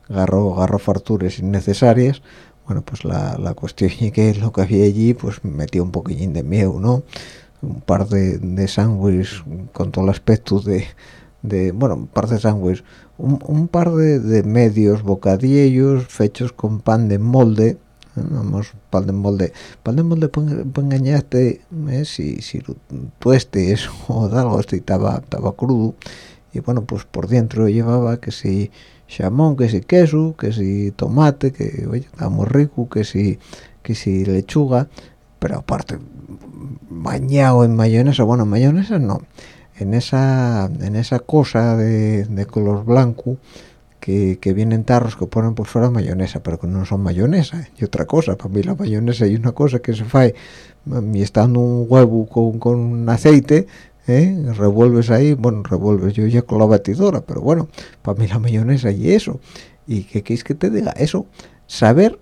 agarro agarro farturas innecesarias bueno pues la, la cuestión es que lo que había allí pues me metía un poquillín de miedo no un par de, de sándwiches con todo el aspecto de, de bueno un par de sándwiches un, un, par de, de, medios bocadillos fechos con pan de molde ¿eh? vamos pan de molde pan de molde puede engañarte ¿eh? si, si lo tuestes o algo este estaba estaba crudo y bueno pues por dentro llevaba que si chamón que si queso que si tomate que oye estaba muy rico que si que si lechuga pero aparte bañado en mayonesa bueno mayonesa no. En esa en esa cosa de, de color blanco que, que, vienen tarros que ponen por fuera mayonesa pero que no son mayonesa y otra cosa para mí la mayonesa hay una cosa que se fae y estando un huevo con, con aceite ¿eh? revuelves ahí bueno revuelves yo ya con la batidora pero bueno para mí la mayonesa y eso. Y que queréis que te diga eso saber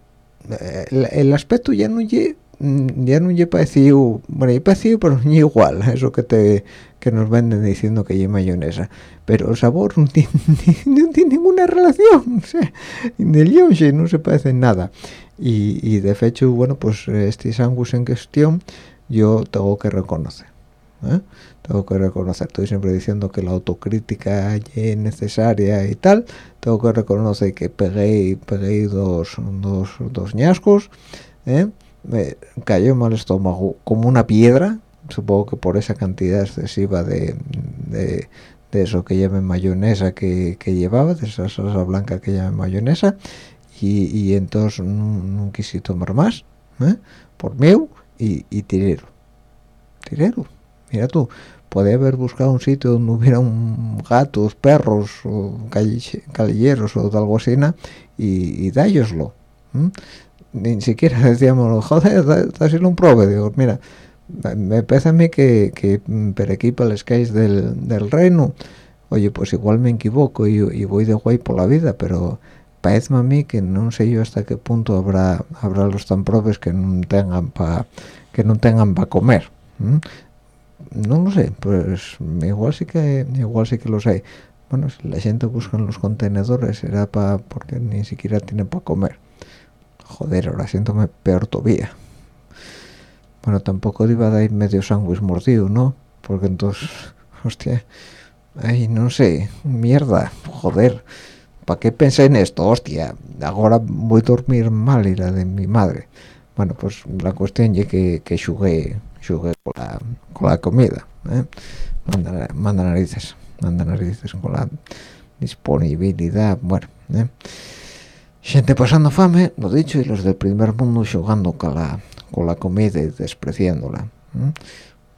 eh, el, aspecto ya no es mm, ya no ye parecido bueno ye parecido pero igual eso que te que nos venden diciendo que ye mayonesa. Pero el sabor no tiene, no tiene ninguna relación o sea yonche no se parece en nada. Y, y de hecho bueno pues este sándwich en cuestión yo tengo que reconocer ¿eh? tengo que reconocer estoy siempre diciendo que la autocrítica es necesaria y tal tengo que reconocer que pegué pegué dos dos, dos ñascos ¿eh? me cayó mal estómago como una piedra supongo que por esa cantidad excesiva de, de, de eso que llaman mayonesa que, que llevaba de esa salsa blanca que llaman mayonesa y, y entonces no, no quise tomar más ¿eh? por mí y, y tirero tirero mira tú podía haber buscado un sitio donde hubiera un gatos perros o callejeros o algo así y, y dálloslo ¿m? ni siquiera decíamos joder da- dáselo un prove mira me parece a mí que, que mm, per del, del reino oye pues igual me equivoco y, voy de guay por la vida pero parece a mí que no sé yo hasta qué punto habrá habrá los tan probes que no tengan para que no tengan para comer. No lo sé pues igual sí que igual sí que los hay. Bueno si la gente busca en los contenedores será para porque ni siquiera tienen para comer. Joder ahora siéntome peor todavía. Bueno tampoco iba a dar medio sándwich mordido no porque entonces hostia ay no sé mierda joder. ¿para qué pensé en esto hostia ahora voy a dormir mal y la de mi madre. Bueno pues la cuestión es que que jugué con la, con la comida ¿eh? manda, narices manda narices con la disponibilidad bueno ¿eh? gente pasando fame lo dicho y los del primer mundo jugando con la con la comida y despreciándola ¿eh?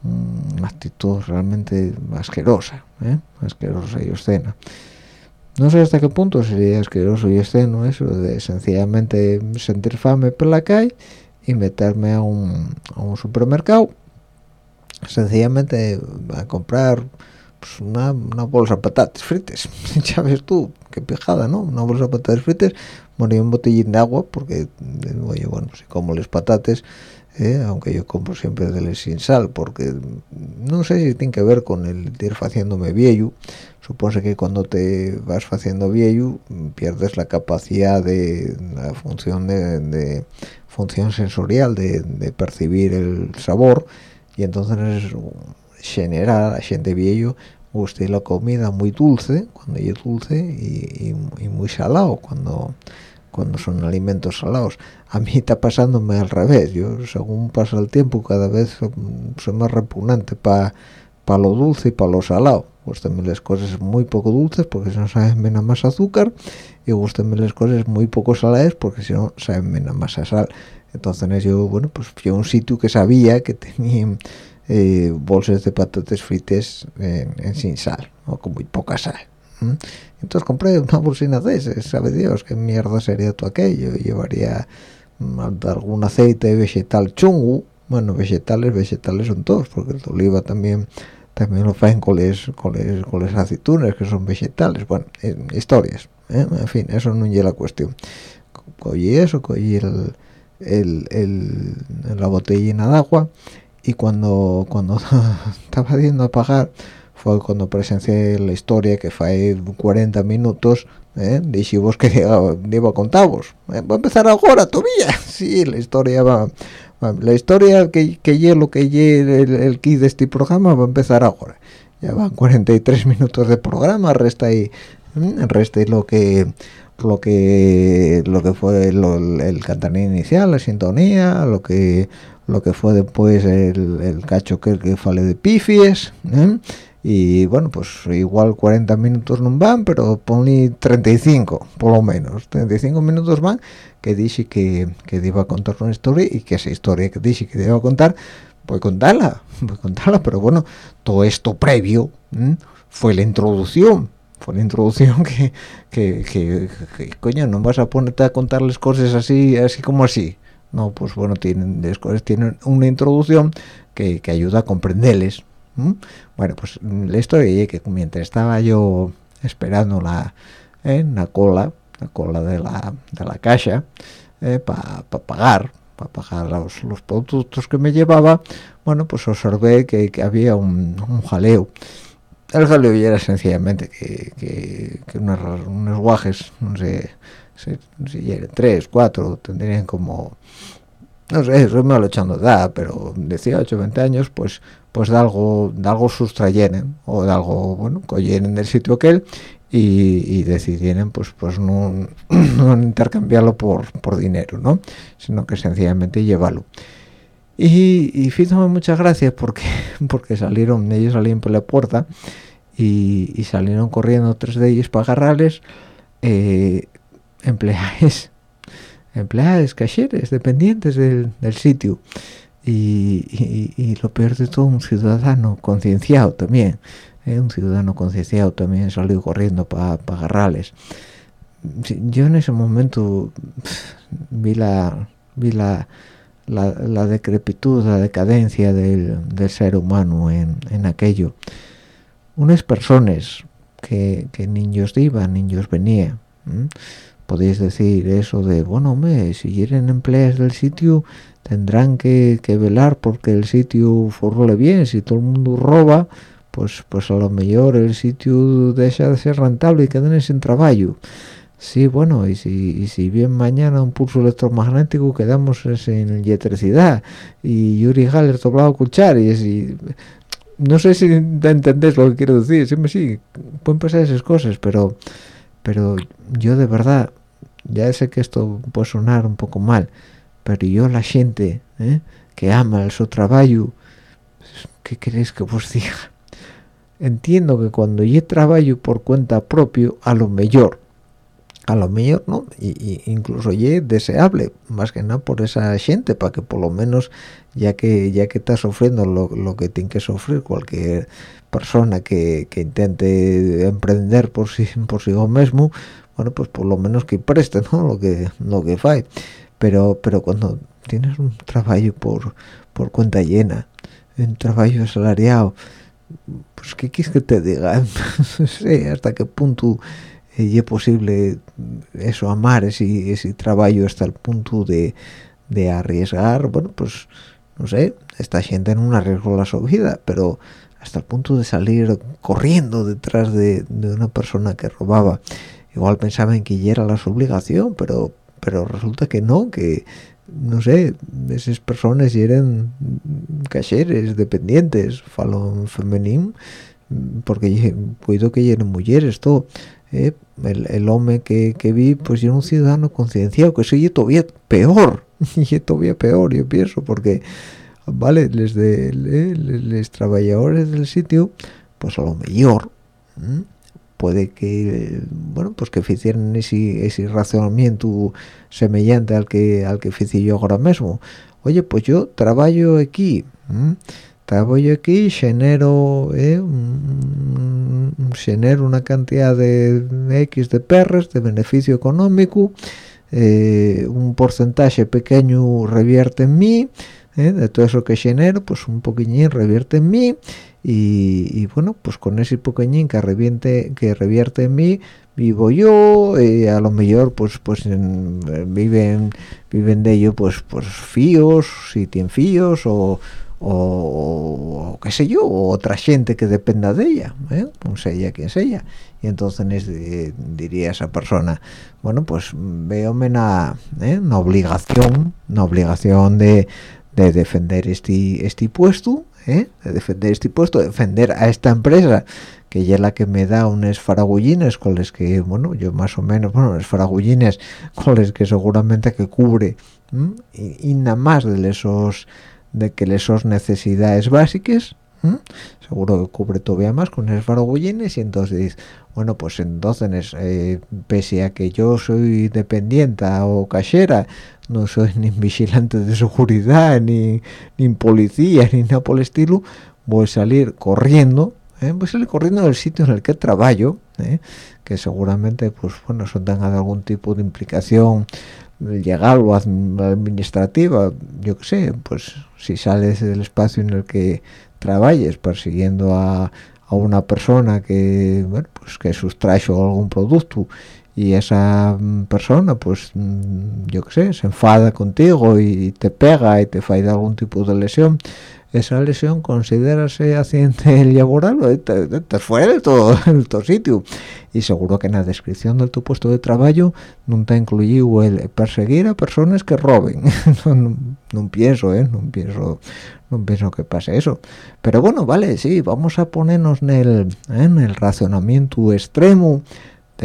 una actitud realmente asquerosa ¿eh? asquerosa y obscena no sé hasta qué punto sería asqueroso y obsceno eso de sencillamente sentir fame por la calle y meterme a un, a un supermercado. Sencillamente a comprar pues, una, una bolsa de patatas fritas. Ya ves tú qué pijada no una bolsa de patatas fritas morí un botellín de agua porque bueno si como les patates eh, aunque yo compro siempre de sin sal porque no sé si tiene que ver con el ir haciéndome viejo supone que cuando te vas haciendo viejo pierdes la capacidad de la función de, de función sensorial de, de percibir el sabor y entonces genera a la gente viejo guste la comida muy dulce cuando es dulce y, y, y muy salado cuando cuando son alimentos salados. A mí está pasándome al revés. Yo según pasa el tiempo cada vez soy más repugnante para pa lo dulce y para lo salado. Gustenme las cosas muy poco dulces porque si no saben menos más azúcar y gustenme las cosas muy poco saladas porque si no saben menos más a sal. Entonces yo bueno pues fui a un sitio que sabía que tenía eh, bolsas de patatas fritas en, sin sal o con muy poca sal entonces compré una bolsina de esas sabe Dios qué mierda sería todo aquello. Llevaría mm, algún aceite vegetal chungo bueno vegetales vegetales son todos porque el de oliva también también lo hacen con les, con les, con les aceitunas que son vegetales. Bueno eh, historias ¿eh? en fin eso no es la cuestión. Cogí eso cogí el, el, el, la botellina de agua y cuando cuando estaba yendo a pagar fue cuando presencié la historia que fue 40 minutos ¿eh? dijimos que iba, a contaros ¿eh? va a empezar ahora todavía sí la historia va, la historia que que ye lo que ye el, el key de este programa va a empezar ahora ya van 43 minutos de programa resta ahí ¿eh? resta ahí lo que lo que lo que fue lo- el cantarín inicial la sintonía lo que lo que fue después el, el cacho que que fale de pifies ¿eh? Y bueno pues igual 40 minutos no van pero ponle 35 por lo menos 35 minutos van que dije que, que iba contar una historia y que esa historia que dije que iba contar voy a contarla voy a contarla pero bueno todo esto previo ¿m? fue la introducción fue la introducción que, que, que, que, coño no vas a ponerte a contarles cosas así así como así no pues bueno tienen las cosas tienen una introducción que, que ayuda a comprenderles ¿m? bueno pues la historia es que mientras estaba yo esperando la en la cola la cola de la de la caja para pagar para pagar los, los productos que me llevaba bueno pues observé que, que había un, un jaleo el jaleo ya era sencillamente que, que, unas, unos guajes no sé si, si eran tres, cuatro tendrían como no sé, soy malo echando edad, pero 18, 20 años, pues pues de algo, de algo sustrayenen, o de algo, bueno, cogieron del sitio aquel y, y decidieron pues pues no, intercambiarlo por, por dinero, ¿no? Sino que sencillamente llevarlo. Y, y fíjame muchas gracias porque porque salieron, ellos salieron por la puerta y, y salieron corriendo tres de ellos para agarrarles eh, empleados, cacheres, dependientes del, del sitio. Y, lo peor de todo, un ciudadano concienciado también. ¿eh? Un ciudadano concienciado también salió corriendo para agarrarles. Sí, Yo en ese momento vi la vi la, la, decrepitud, la decadencia del, del ser humano en, en aquello. Unas personas que, que niños iban, niños venían. Podéis decir eso de, bueno, hombre, si quieren empleados del sitio, tendrán que, que velar porque el sitio forrole bien. Si todo el mundo roba, pues pues a lo mejor el sitio deja de ser rentable y quedan sin trabajo. Sí, bueno, y si, y si bien mañana un pulso electromagnético quedamos sin electricidad y Yuri Geller doblado cucharas y no sé si entendés lo que quiero decir, me sí, pueden pasar esas cosas, pero pero yo de verdad ya sé que esto puede sonar un poco mal pero yo la gente ¿eh? que ama el su trabajo ¿qué queréis que vos diga? entiendo que cuando yo trabajo por cuenta propio a lo mejor a lo mejor no y, y incluso ya es deseable más que nada por esa gente para que por lo menos ya que ya que está sufriendo lo, lo que tiene que sufrir cualquier persona que, que intente emprender por sí por sí mismo bueno pues por lo menos que preste no lo que lo que fae pero pero cuando tienes un trabajo por por cuenta llena un trabajo asalariado pues qué quieres que te diga no sé hasta qué punto eh, es posible eso amar ese, ese trabajo hasta el punto de, de arriesgar bueno pues no sé esta gente no arriesgó la su vida pero hasta el punto de salir corriendo detrás de, de una persona que robaba igual pensaban que ya era la su obligación pero pero resulta que no que no sé esas personas eran cacheres dependientes falo femenino porque cuido que eran mujeres todo eh, el, el hombre que, que vi pues era un ciudadano concienciado que eso y todavía peor y todavía peor yo pienso porque vale les de le- les trabajadores del sitio pues a lo mejor. Puede que bueno pues que hicieran ese, ese razonamiento semejante al que al que hice yo ahora mismo oye pues yo trabajo aquí trabajo aquí genero eh, un- un- genero una cantidad de x de perres de beneficio económico eh, un porcentaje pequeño revierte en mí ¿eh? de todo eso que genero pues un poquillín revierte en mí y, y bueno pues con ese poquillín que reviente que revierte en mí vivo yo eh, a lo mejor pues pues eh, viven viven de ello pues pues fíos si tienen fíos o o, qué sé yo, otra gente que dependa de ella, ¿eh? un ella quien sea. Y entonces eh, diría esa persona, bueno, pues véome una, ¿eh? una obligación, una obligación de, de defender este, este puesto, ¿eh? de defender este puesto, de defender a esta empresa, que ya es la que me da unas faragullines con las que, bueno, yo más o menos, bueno, unas faragullines con las que seguramente que cubre, y, y nada más de esos de que esos necesidades básicas seguro que cubre todavía más con esos faragullines y entonces bueno pues entonces eh, pese a que yo soy dependiente o cajera no soy ni vigilante de seguridad ni, ni policía ni nada por el estilo voy a salir corriendo ¿eh? voy a salir corriendo del sitio en el que trabajo ¿eh? que seguramente pues bueno eso tenga algún tipo de implicación legal o adm- administrativa yo qué sé pues si sales del espacio en el que trabajes persiguiendo a, a una persona que bueno pues que algún producto y esa mm, persona pues mm, yo qué sé se enfada contigo y te pega y te falla algún tipo de lesión esa lesión considérase accidente laboral o te, te, fuera de todo el todo sitio. Y seguro que en la descripción de tu puesto de trabajo no te el perseguir a personas que roben. No, no, no pienso eh no pienso no pienso que pase eso. Pero bueno vale sí vamos a ponernos en el, en el racionamiento extremo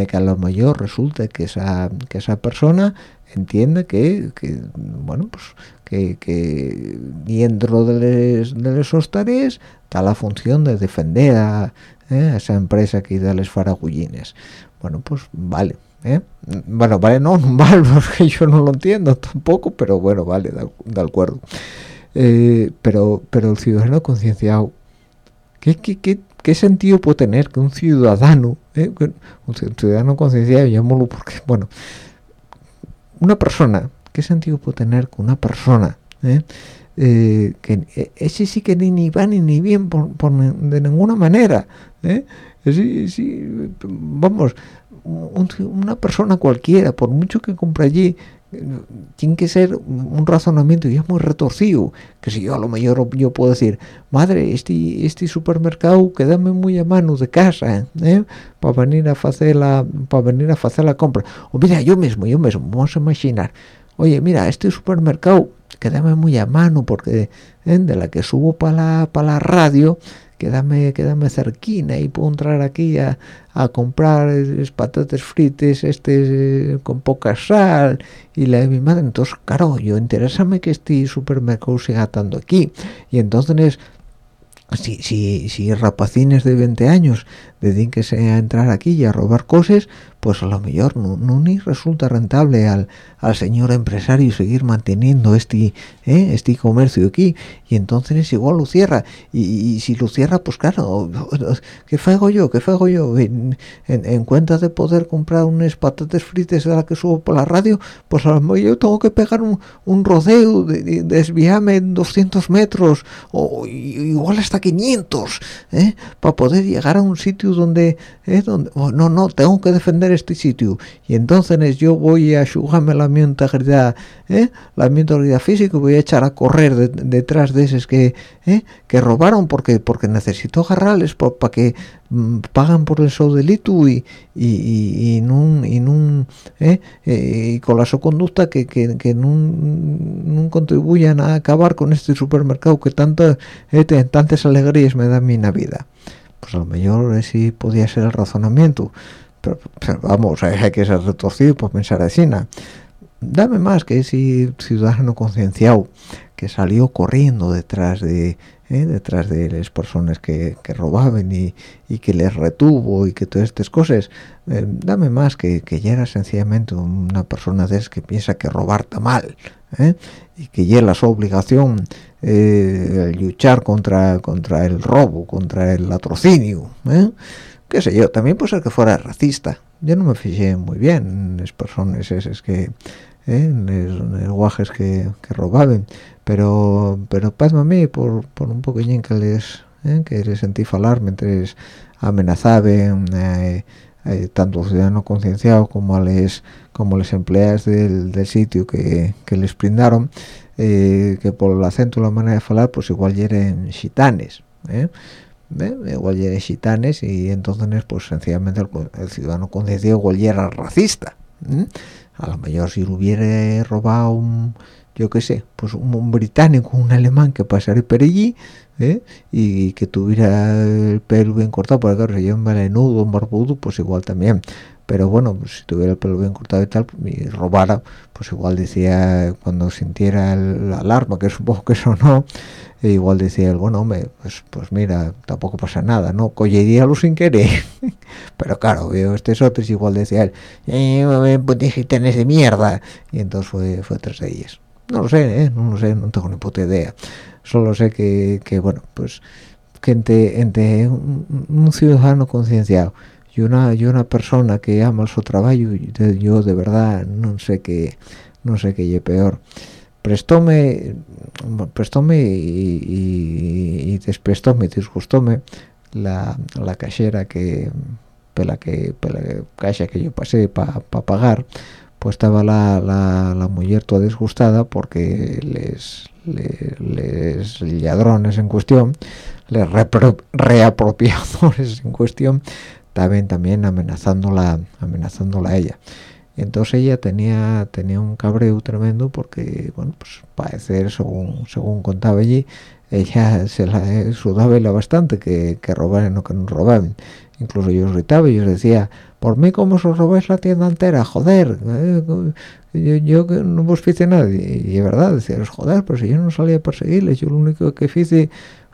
que a lo mejor resulte que esa que esa persona entiende que, que bueno pues que, que dentro de, les, de esos tareas está la función de defender a, eh, esa empresa que da les faragullines bueno pues vale ¿eh? bueno vale no, no vale porque yo no lo entiendo tampoco pero bueno vale de, de acuerdo eh, pero pero el ciudadano concienciado ¿qué, qué, qué, qué sentido puede tener que un ciudadano eh, un ciudadano concienciado llamémoslo porque bueno una persona qué sentido puede tener que una persona eh, eh, que ese sí que ni, va ni, ni bien por, de ninguna manera ¿eh? sí, sí, vamos un, una persona cualquiera por mucho que compre allí tiene que ser un razonamiento ya muy retorcido que si yo a lo mejor yo puedo decir madre este este supermercado quédame muy a mano de casa ¿eh? para venir a hacer la para venir a hacer la compra o mira yo mismo yo mismo vamos a imaginar oye mira este supermercado quédame muy a mano porque ¿eh? de la que subo para la para la radio quédame, quédame cerquina y puedo entrar aquí a, a comprar patatas fritas este con poca sal y la de mi madre. Entonces claro yo interésame que este supermercado siga estando aquí y entonces si, si, si rapacines de 20 años deciden que se a entrar aquí y a robar cosas pues a lo mejor no, no ni resulta rentable al, al señor empresario seguir manteniendo este ¿eh? este comercio aquí y entonces igual lo cierra y, si lo cierra pues claro qué hago yo qué hago yo en, en, en, cuenta de poder comprar unas patatas fritas de la que subo por la radio pues a lo mejor yo tengo que pegar un, un rodeo de, de, desviarme en 200 metros o igual hasta 500 ¿eh? para poder llegar a un sitio donde, ¿eh? donde no no tengo que defender este sitio y entonces yo voy a jugarme la mi integridad ¿eh? la mi integridad física voy a echar a correr de, detrás de esos que ¿eh? que robaron porque porque necesito agarrarles para que mm, pagan por el su delito y y, y, y, nun, y, nun, ¿eh? eh, y con la su conducta que, que, que no contribuyan a acabar con este supermercado que tanto, eh, tantas alegrías me da mi vida pues a lo mejor sí podía ser el razonamiento pero, vamos, hay que ser retorcido por pensar así, dame más que ese ciudadano concienciado que salió corriendo detrás de eh, detrás de las personas que, que robaban y, y, que les retuvo y que todas estas cosas eh, dame más que, que ya era sencillamente una persona de que piensa que robar está mal eh, y que ya la su obligación luchar contra contra el robo contra el latrocinio qué sé yo, también puede ser que fuera racista. Yo no me fijé muy bien en las personas esas que, eh, en los guajes que, que, robaban, pero pero pasma a mí por, por un poquillín que les eh, que les sentí falar mientras amenazaban eh, eh, tanto ciudadanos concienciados como a les como les empleados del, del sitio que, que les brindaron que por el acento la manera de hablar pues igual eran gitanes. ¿Eh? igual era gitanes y entonces pues sencillamente el, el ciudadano concienciado igual era racista ¿eh? a lo mejor si lo hubiera robado un yo qué sé pues un, un, británico un alemán que pasara por allí ¿eh? y que tuviera el pelo bien cortado porque claro si yo un melenudo un barbudo pues igual también pero bueno pues, si tuviera el pelo bien cortado y tal y robara pues igual decía cuando sintiera el, la alarma que supongo que eso no e igual decía el bueno hombre pues pues mira tampoco pasa nada no colleríalo sin querer pero claro veo estos otros igual decía él eh, pues de mierda y entonces fue fue tras de ellas. No lo sé ¿eh? no lo sé no tengo ni puta idea. Solo sé que, que bueno pues que entre, entre un, un ciudadano concienciado y una y una persona que ama su trabajo yo de verdad no sé qué no sé qué es peor. Prestóme prestóme y, y, y desprestóme disgustóme la, la cajera que pela que pela caixa que yo pasé para pagar pues estaba la, la, la mujer toda disgustada porque les, les, ladrones en cuestión les reapropiadores en cuestión estaban también amenazándola amenazándola a ella. Y entonces ella tenía tenía un cabreo tremendo porque bueno pues parecer según según contaba allí ella se la sudaba la bastante que, que robaran o que no robaban. Incluso yo os gritaba y yo decía por mí cómo os robáis la tienda entera joder eh, yo, yo no vos hice nada y, y es verdad decías joder pero si yo no salía a perseguirles yo lo único que hice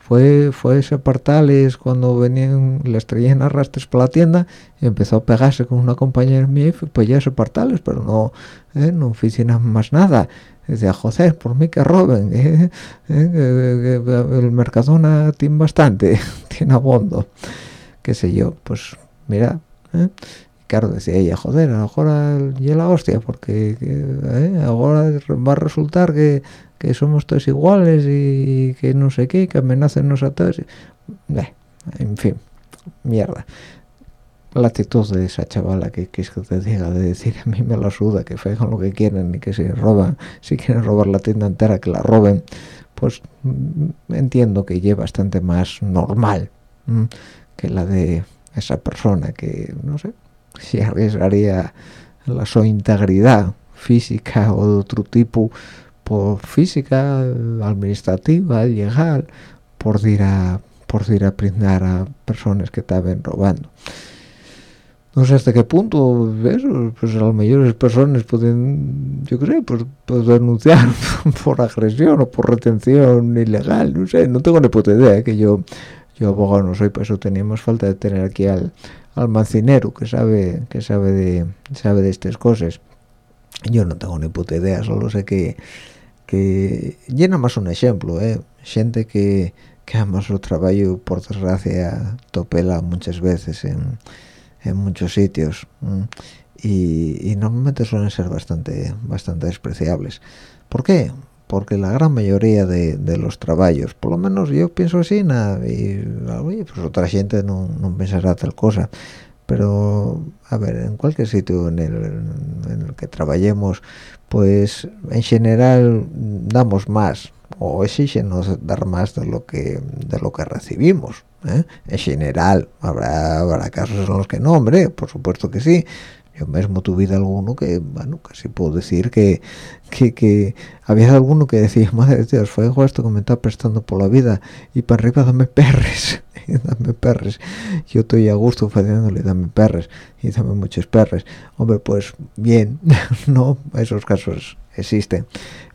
fue fue separtarles cuando venían les traían arrastres para la tienda y empezó a pegarse con una compañera mía pues ya separtarles pero no eh, no nada más nada decía joder por mí que roben eh, eh, el Mercadona tiene bastante tiene abondo qué sé yo pues mira ¿eh? claro decía ella joder ahora y la hostia porque que, ¿eh? ahora va a resultar que, que somos todos iguales y que no sé qué que amenacennos a todos Eh, en fin mierda. La actitud de esa chavala que, que es que te diga de decir a mí me la suda que hagan lo que quieren y que si roban si quieren robar la tienda entera que la roben pues mm, entiendo que lleve bastante más normal mm, que la de esa persona que no sé si arriesgaría la su integridad física o de otro tipo por física administrativa legal por ir a por ir a brindar a personas que estaban robando. No sé hasta qué punto eso, pues a lo mejor esas personas pueden yo creo pues, pues denunciar por agresión o por retención ilegal no sé no tengo ni puta idea que yo yo abogado no soy por eso teníamos falta de tener aquí al, al mancinero que sabe que sabe de sabe de estas cosas. Yo no tengo ni puta idea solo sé que que llena más un ejemplo eh gente que que ama su trabajo por desgracia topela muchas veces en en muchos sitios y, y normalmente suelen ser bastante bastante despreciables. ¿por qué? porque la gran mayoría de, de los trabajos por lo menos yo pienso así na, y pues otra gente no, no pensará tal cosa pero a ver en cualquier sitio en el, en el que trabajemos pues en general damos más o exígenos dar más de lo que de lo que recibimos ¿eh? en general habrá habrá casos en los que no hombre por supuesto que sí yo mismo tuve alguno que bueno casi puedo decir que que, que había alguno que decía madre de Dios fue esto que me está prestando por la vida y para arriba dame perres dame perres. Yo estoy a gusto haciéndole dame perres y dame muchos perres hombre pues bien no esos casos existen.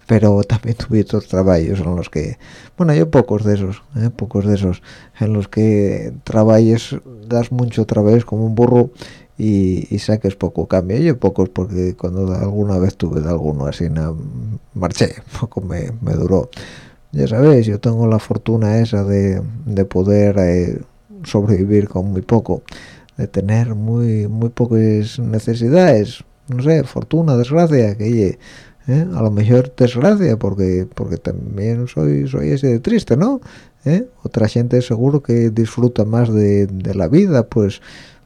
Pero también tuve otros trabajos en los que bueno yo pocos de esos ¿eh? pocos de esos en los que trabajes das mucho trabajo como un burro y, y saques poco cambio yo pocos porque cuando alguna vez tuve de alguno así na, marché poco me, me duró ya sabéis yo tengo la fortuna esa de, de poder eh, sobrevivir con muy poco de tener muy muy pocas necesidades no sé fortuna desgracia que ¿eh? a lo mejor desgracia porque porque también soy soy ese de triste no ¿Eh? otra gente seguro que disfruta más de, de la vida pues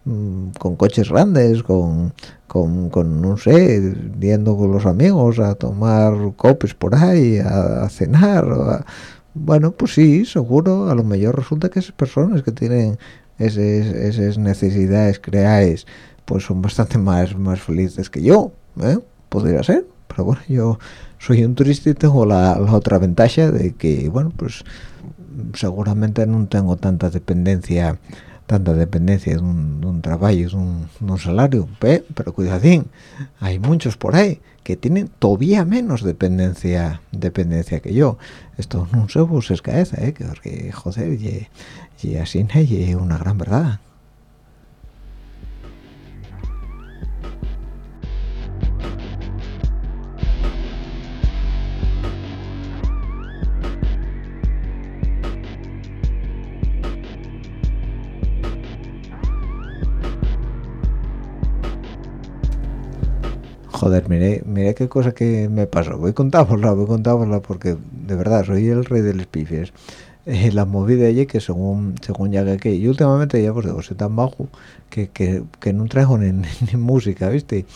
con coches grandes con, con, no sé yendo con los amigos a tomar copes por ahí a, cenar bueno pues sí seguro a lo mejor resulta que esas personas que tienen esas, necesidades creáis pues son bastante más más felices que yo ¿eh? podría ser pero bueno yo soy un turista y tengo la, otra ventaja de que bueno pues seguramente no tengo tanta dependencia tanta dependencia de un, trabajo de un, de un salario ¿eh? pero cuidadín hay muchos por ahí que tienen todavía menos dependencia dependencia que yo esto no se vos es cabeza ¿eh? que joder y, y así y una gran verdad joder, mire, mire qué cosa que me pasó. Voy a contárosla, voy a contárosla porque de verdad soy el rey de los pifies. eh, la movida allí que según según ya que y últimamente ya pues digo soy tan bajo que, que, que no traigo ni, música viste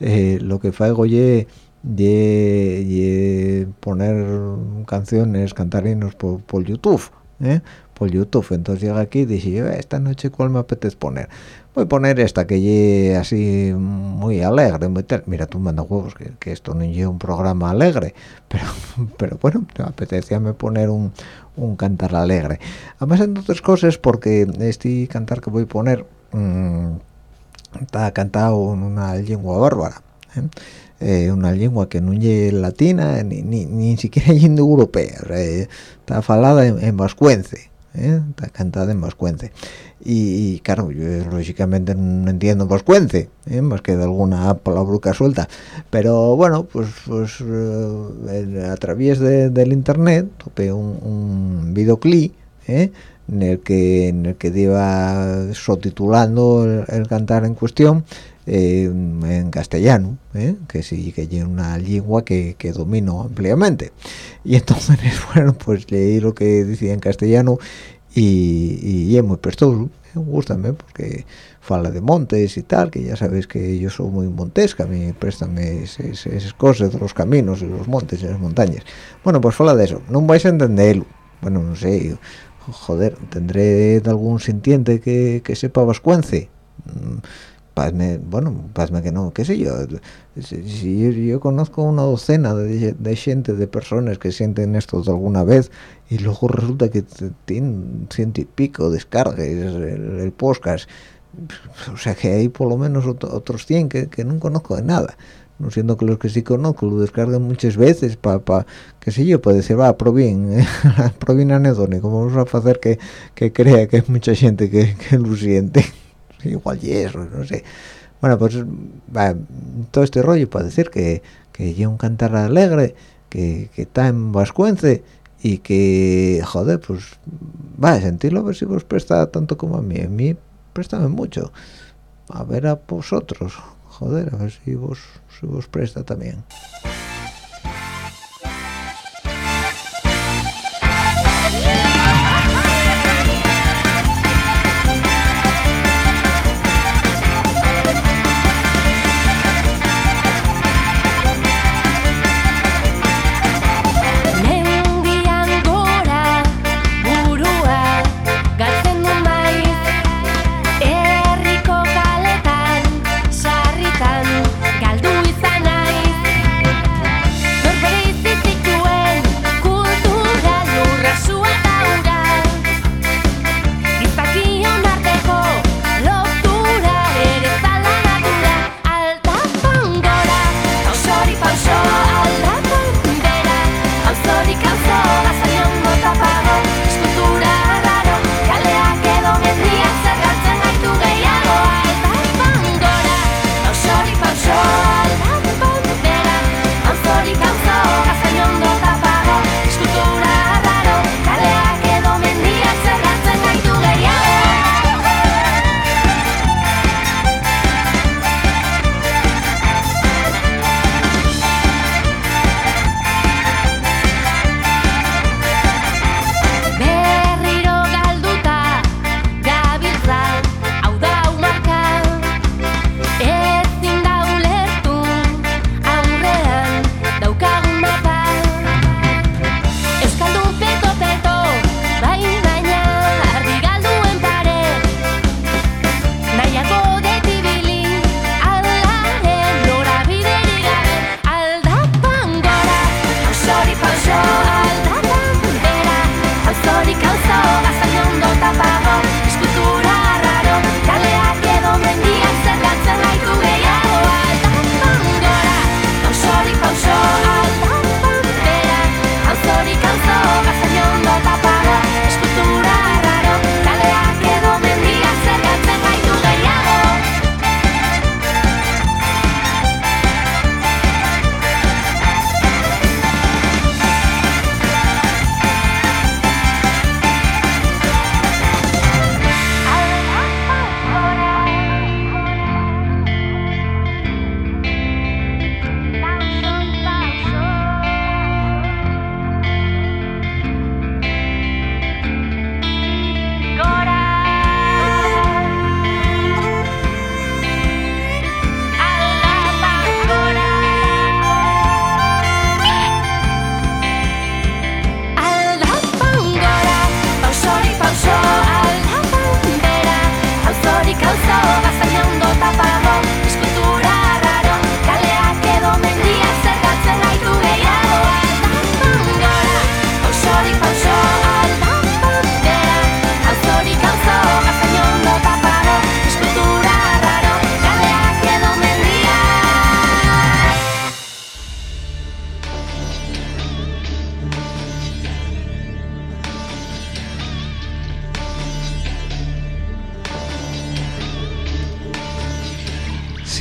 Eh, lo que hago ye, ye, poner canciones cantarinos por, por YouTube ¿eh? por YouTube entonces llega aquí y dije "Eh, esta noche cuál me apetece poner voy a poner esta que ye así muy alegre muy mira tú manda huevos que, esto no es un programa alegre pero bueno apetecía me poner un, cantar alegre. Además entre otras cosas porque este cantar que voy a poner mm, está cantado en una lengua bárbara ¿eh? Eh, una lengua que no es latina ni, ni, ni siquiera es sea, eh, está falada en, en vascuence ¿eh? cantada en vascuence y, claro yo lógicamente no entiendo vascuence ¿eh? más que de alguna palabruca suelta pero bueno pues pues eh, a través de, del internet topé un, videoclip ¿eh? en el que en el que iba subtitulando el, el cantar en cuestión eh, en castellano, ¿eh? que sí que es una lengua que, que domino ampliamente. Y entonces, bueno, pues leí lo que decía en castellano y, y es muy prestoso, me gusta porque fala de montes y tal, que ya sabéis que yo soy muy montesca, a mí préstame esas, cosas de los caminos y los montes y las montañas. Bueno, pues fala de eso, no vais a entenderlo, bueno, no sé, joder, tendré algún sintiente que, que sepa vascuence. Pasme, bueno, pasme que no, qué sé yo, si, yo, conozco una docena de, gente, de personas que sienten esto de alguna vez y luego resulta que tienen ciento y pico descargas el, el, podcast, o sea que hay por lo menos otros 100 que, que no conozco de nada, no siendo que los que sí conozco lo descargan muchas veces para, pa, qué sé yo, puede decir, va, provin, provin anedónico, vamos a hacer que, que crea que hay mucha gente que, que lo siente igual eso, no sé. Bueno, pues va, todo este rollo para decir que que lleva un cantar alegre, que, que está en vascuence y que, joder, pues va a sentirlo a ver si vos presta tanto como a mí. A mí préstame mucho. A ver a vosotros, joder, a ver si vos, si vos presta también.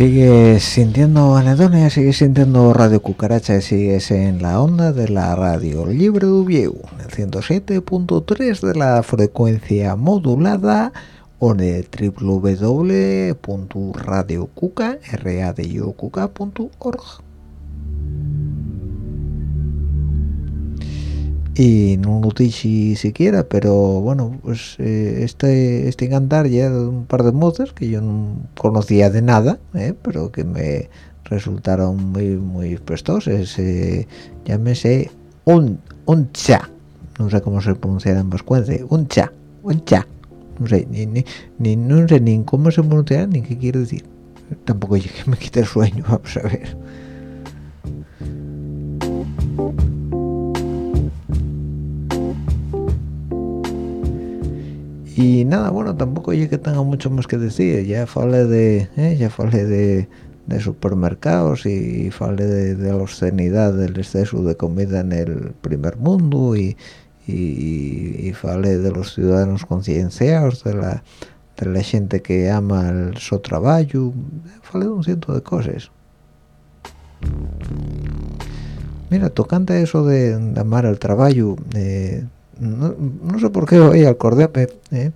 Sigues sintiendo anedonia, sigues sintiendo Radio Cucaracha, sigues en la onda de la radio Libre en el 107.3 de la frecuencia modulada o de www.radiocuca.org. y no lo dije siquiera pero bueno pues eh, este este cantar ya de un par de modas que yo no conocía de nada eh, pero que me resultaron muy muy prestosas eh, llámese un un cha. No sé cómo se pronunciará en vascuence un cha un cha. No sé ni, ni, ni no sé ni cómo se pronunciará ni qué quiere decir. Tampoco llegué me quite el sueño vamos a ver y nada bueno tampoco oye que tenga mucho más que decir. Ya falé de eh, ya falé de, supermercados y falé de, de la obscenidad del exceso de comida en el primer mundo y y, y de los ciudadanos concienciados de la de la gente que ama el su trabajo. Falé de un ciento de cosas. Mira tocante eso de amar el trabajo eh, no, no, sé por qué hoy acordéme eh,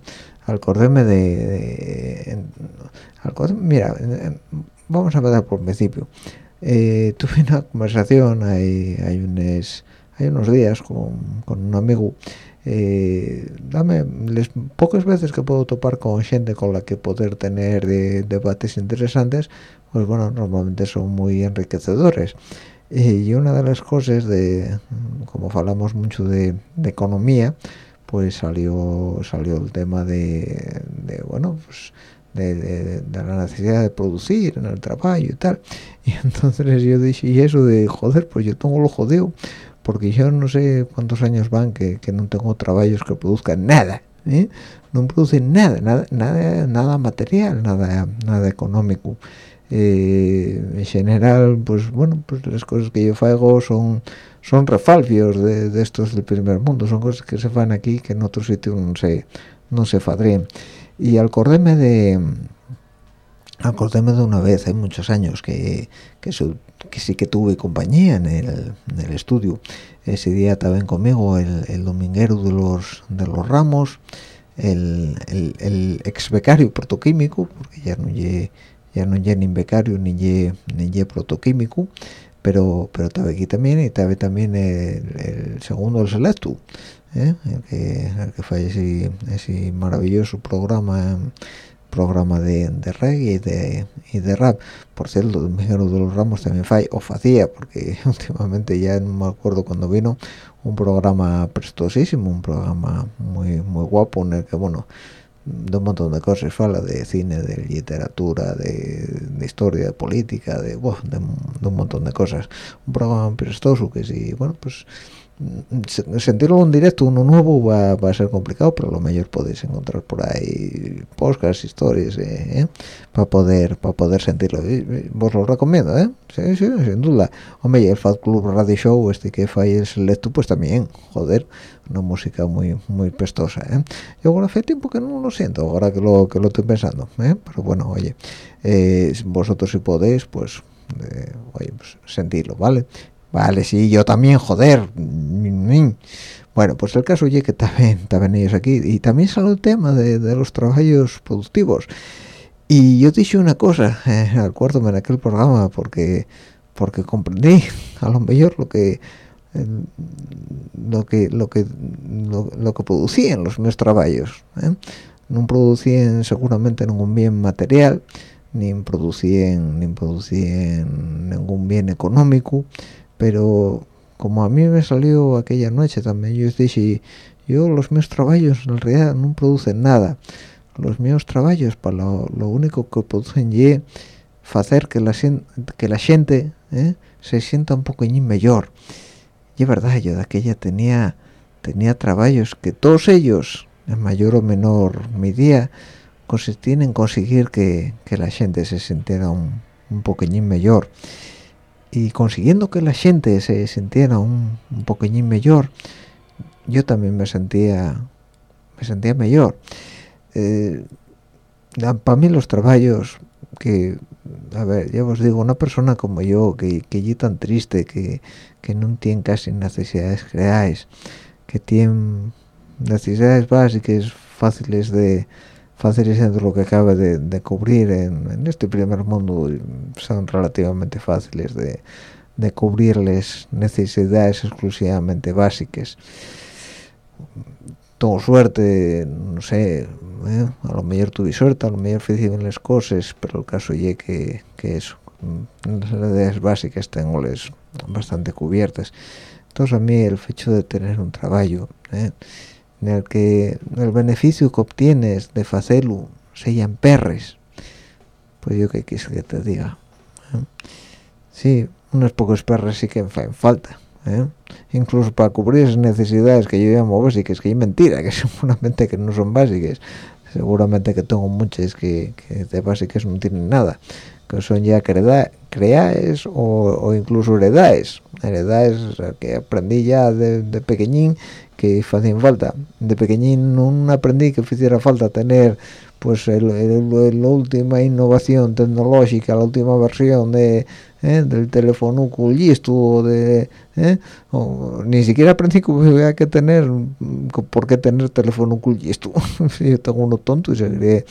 acordéme de, mira vamos a empezar por el principio. Eh, tuve una conversación hay, hay unos hay unos días con, con un amigo eh, dame las pocas veces que puedo topar con gente con la que poder tener de, debates interesantes pues bueno normalmente son muy enriquecedores y una de las cosas de como hablamos mucho de, economía pues salió salió el tema de, de bueno pues de, la necesidad de producir en el trabajo y tal y entonces yo dije y eso de joder pues yo tengo lo jodeo porque yo no sé cuántos años van que, que no tengo trabajos que produzcan nada ¿eh? no producen nada nada nada nada material nada nada económico eh, en general pues bueno pues las cosas que yo hago son son refalvios de, de, estos del primer mundo. Son cosas que se van aquí que en otro sitio no se no se fadrían. Y acordéme de acordéme de una vez hay muchos años que, que, su, que, sí que tuve compañía en el, en el estudio. Ese día también conmigo el, el, dominguero de los de los ramos el, el, el ex becario protoquímico porque ya no llegué ya no ya ni becario ni ye, ni ye protoquímico pero pero estaba aquí también y estaba también el, el segundo del selecto ¿eh? el que el que fue ese, ese maravilloso programa programa de, de reggae y de, y de rap por cierto el de los ramos también fue o hacía porque últimamente ya no me acuerdo cuando vino un programa prestosísimo un programa muy muy guapo en el que bueno de un montón de cosas. Fala de cine de literatura de, de historia de política de, bueno, de, de un montón de cosas. Un programa prestoso que si bueno pues sentirlo en directo uno nuevo va, a ser complicado pero lo mejor podéis encontrar por ahí podcasts historias eh, eh, para poder para poder sentirlo vos lo recomiendo eh sí, sí, sin duda hombre el Fat Club Radio Show este que falla el selecto pues también joder una música muy muy pestosa ¿eh? yo ahora hace tiempo que no lo siento ahora que lo que lo estoy pensando ¿eh? pero bueno oye eh, vosotros si podéis pues eh, pues sentirlo vale Vale, sí, yo también, joder. Bueno, pues el caso es que también, también ellos aquí. Y también sale el tema de, los trabajos productivos. Y yo dije una cosa, eh, acuérdame en aquel programa, porque porque comprendí a lo mejor lo que eh, lo que lo que lo, que producían los meus trabajos ¿eh? no producían seguramente ningún bien material ni producían ni producían ningún bien económico pero como a mí me salió aquella noche también yo dije yo los míos trabajos en realidad no producen nada. Los míos trabajos para lo, único que producen es hacer que la que la gente ¿eh? se sienta un poco mejor. Y es verdad yo de aquella tenía tenía trabajos que todos ellos en mayor o menor medida consistían en conseguir que, que la gente se sintiera un, un mejor y consiguiendo que la gente se sintiera un, un mejor yo también me sentía me sentía mejor eh, para mí los trabajos que a ver ya os digo una persona como yo que que tan triste que, que no tiene casi necesidades reales que tiene necesidades básicas fáciles de de lo que acaba de, de cubrir en, en este primer mundo son relativamente fáciles de, de cubrirles necesidades exclusivamente básicas tengo suerte, no sé, ¿eh? a lo mejor tuve suerte, a lo mejor hicieron las cosas, pero el caso es que, que eso, las necesidades básicas tengo les bastante cubiertas. Entonces a mí el hecho de tener un trabajo ¿eh? En el que el beneficio que obtienes de hacerlo sean perres, pues yo qué quise que te diga. ¿eh? Sí, unos pocos perres sí que me falta. ¿eh? incluso para cubrir esas necesidades que yo llamo básicas, que es mentira, que seguramente que no son básicas, seguramente que tengo muchas que, que de básicas no tienen nada, que son ya creaes o, o, incluso heredades, heredades que aprendí ya de, de pequeñín que hacían falta, de pequeñín no aprendí que hiciera falta tener pues el, el, la última innovación tecnológica, la última versión de ¿eh? del teléfono con listo de ¿eh? o, ni siquiera aprendí que había que tener por qué tener teléfono con listo yo tengo uno tonto y seguiré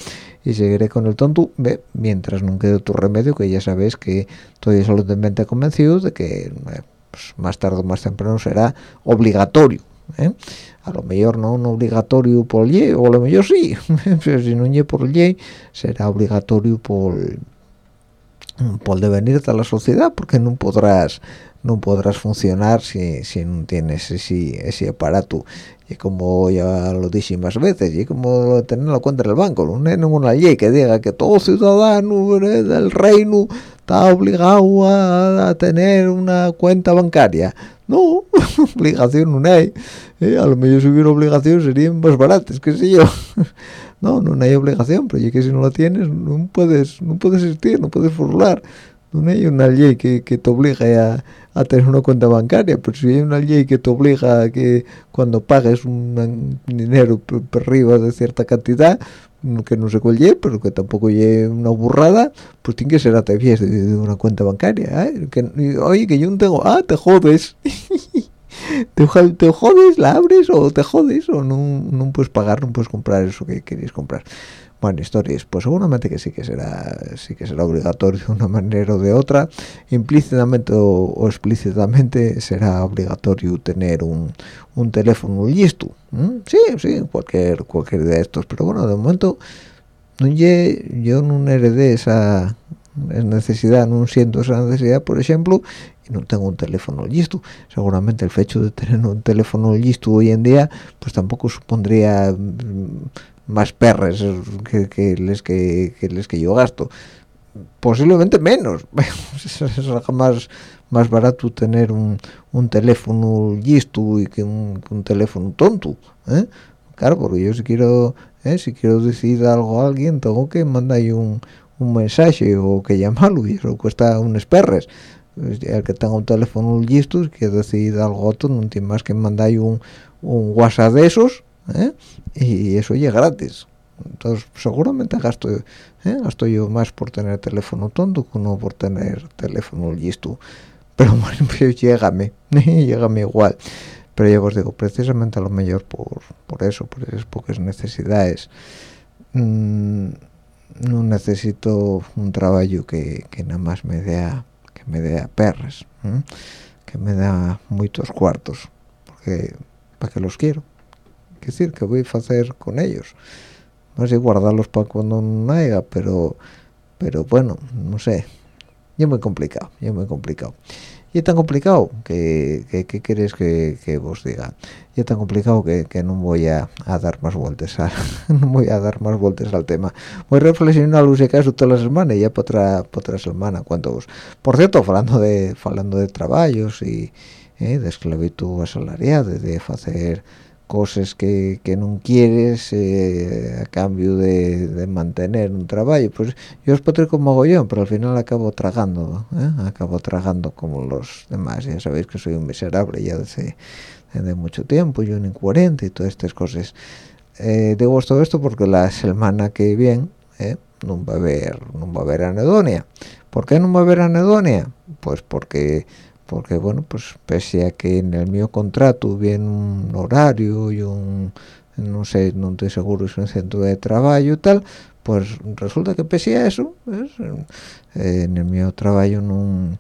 y seguiré con el tonto ve, mientras no quede otro remedio que ya sabéis que estoy absolutamente convencido de que eh, pues más tarde o más temprano será obligatorio ¿eh? a lo mejor no, no obligatorio por ley o a lo mejor sí pero si no es por ley será obligatorio por por devenir de la sociedad porque no podrás no podrás funcionar si, si no tienes ese, ese aparato. Y como ya lo dije más veces y como tener la cuenta del banco no hay ninguna ley que diga que todo ciudadano del reino está obligado a tener una cuenta bancaria no, obligación no hay ¿eh? a lo mejor si hubiera obligación serían más baratas qué sé yo no, no hay obligación pero ya que si no la tienes no puedes no puedes existir, no puedes formular no hay una ley que, que te obligue a, a, tener una cuenta bancaria pero si hay una ley que te obliga a que cuando pagues un dinero por, arriba de cierta cantidad que no sé cuál es, pero que tampoco es una burrada, pues tiene que ser a través de, de, una cuenta bancaria. ¿eh? Que, oye, que yo no tengo... Ah, te jodes. te, te, jodes, la abres o te jodes o no, no puedes pagar, no puedes comprar eso que queréis comprar. Bueno, historias, pues seguramente que sí que será sí que será obligatorio de una manera o de otra, implícitamente o, explícitamente será obligatorio tener un, un teléfono listo. Sí, sí, cualquier cualquier de estos, pero bueno, de momento no yo no heredé esa necesidad, no siento esa necesidad, por ejemplo, y no tengo un teléfono listo. Seguramente el hecho de tener un teléfono listo hoy en día, pues tampoco supondría más perres que, que les que, que, les que yo gasto posiblemente menos es más más barato tener un, un teléfono listo y que un, un teléfono tonto ¿eh? claro porque yo si quiero ¿eh? si quiero decir algo a alguien tengo que mandar un, un mensaje o que llamarlo y eso cuesta unos perres el que tenga un teléfono listo que decir algo otro no tiene más que mandar un, un whatsapp de esos ¿eh? y eso ya gratis entonces seguramente gasto ¿eh? gasto yo más por tener teléfono tonto que no por tener teléfono listo pero bueno pues llégame llégame igual pero ya os digo precisamente a lo mejor por, por eso por esas pocas necesidades mmm, no necesito un trabajo que, que nada más me dé que me dé a perras ¿eh? que me da muchos cuartos porque para que los quiero que decir que voy a hacer con ellos. No sé guardarlos para cuando no haya pero pero bueno no sé. Ya muy complicado ya muy complicado. Y es tan complicado que, que, que queréis que, que, os diga y es tan complicado que, que no voy a, a, dar más vueltas a, no voy a dar más vueltas al tema. Voy a reflexionar luz y caso toda la semana y ya para otra, para otra semana cuando por cierto hablando de hablando de trabajos y eh, de esclavitud asalariada de hacer cosas que, que no quieres eh, a cambio de, de, mantener un trabajo. Pues yo os podré como mogollón pero al final acabo tragando ¿eh? acabo tragando como los demás. Ya sabéis que soy un miserable ya desde, desde mucho tiempo yo un incoherente y todas estas cosas. Eh, digo todo esto porque la semana que viene no va a haber no va a haber anedonia. ¿por qué no va a haber anedonia? pues porque porque bueno pues pese a que en el mío contrato viene un horario y un no sé no estoy seguro es un centro de trabajo y tal pues resulta que pese a eso. Eh, en el mío trabajo no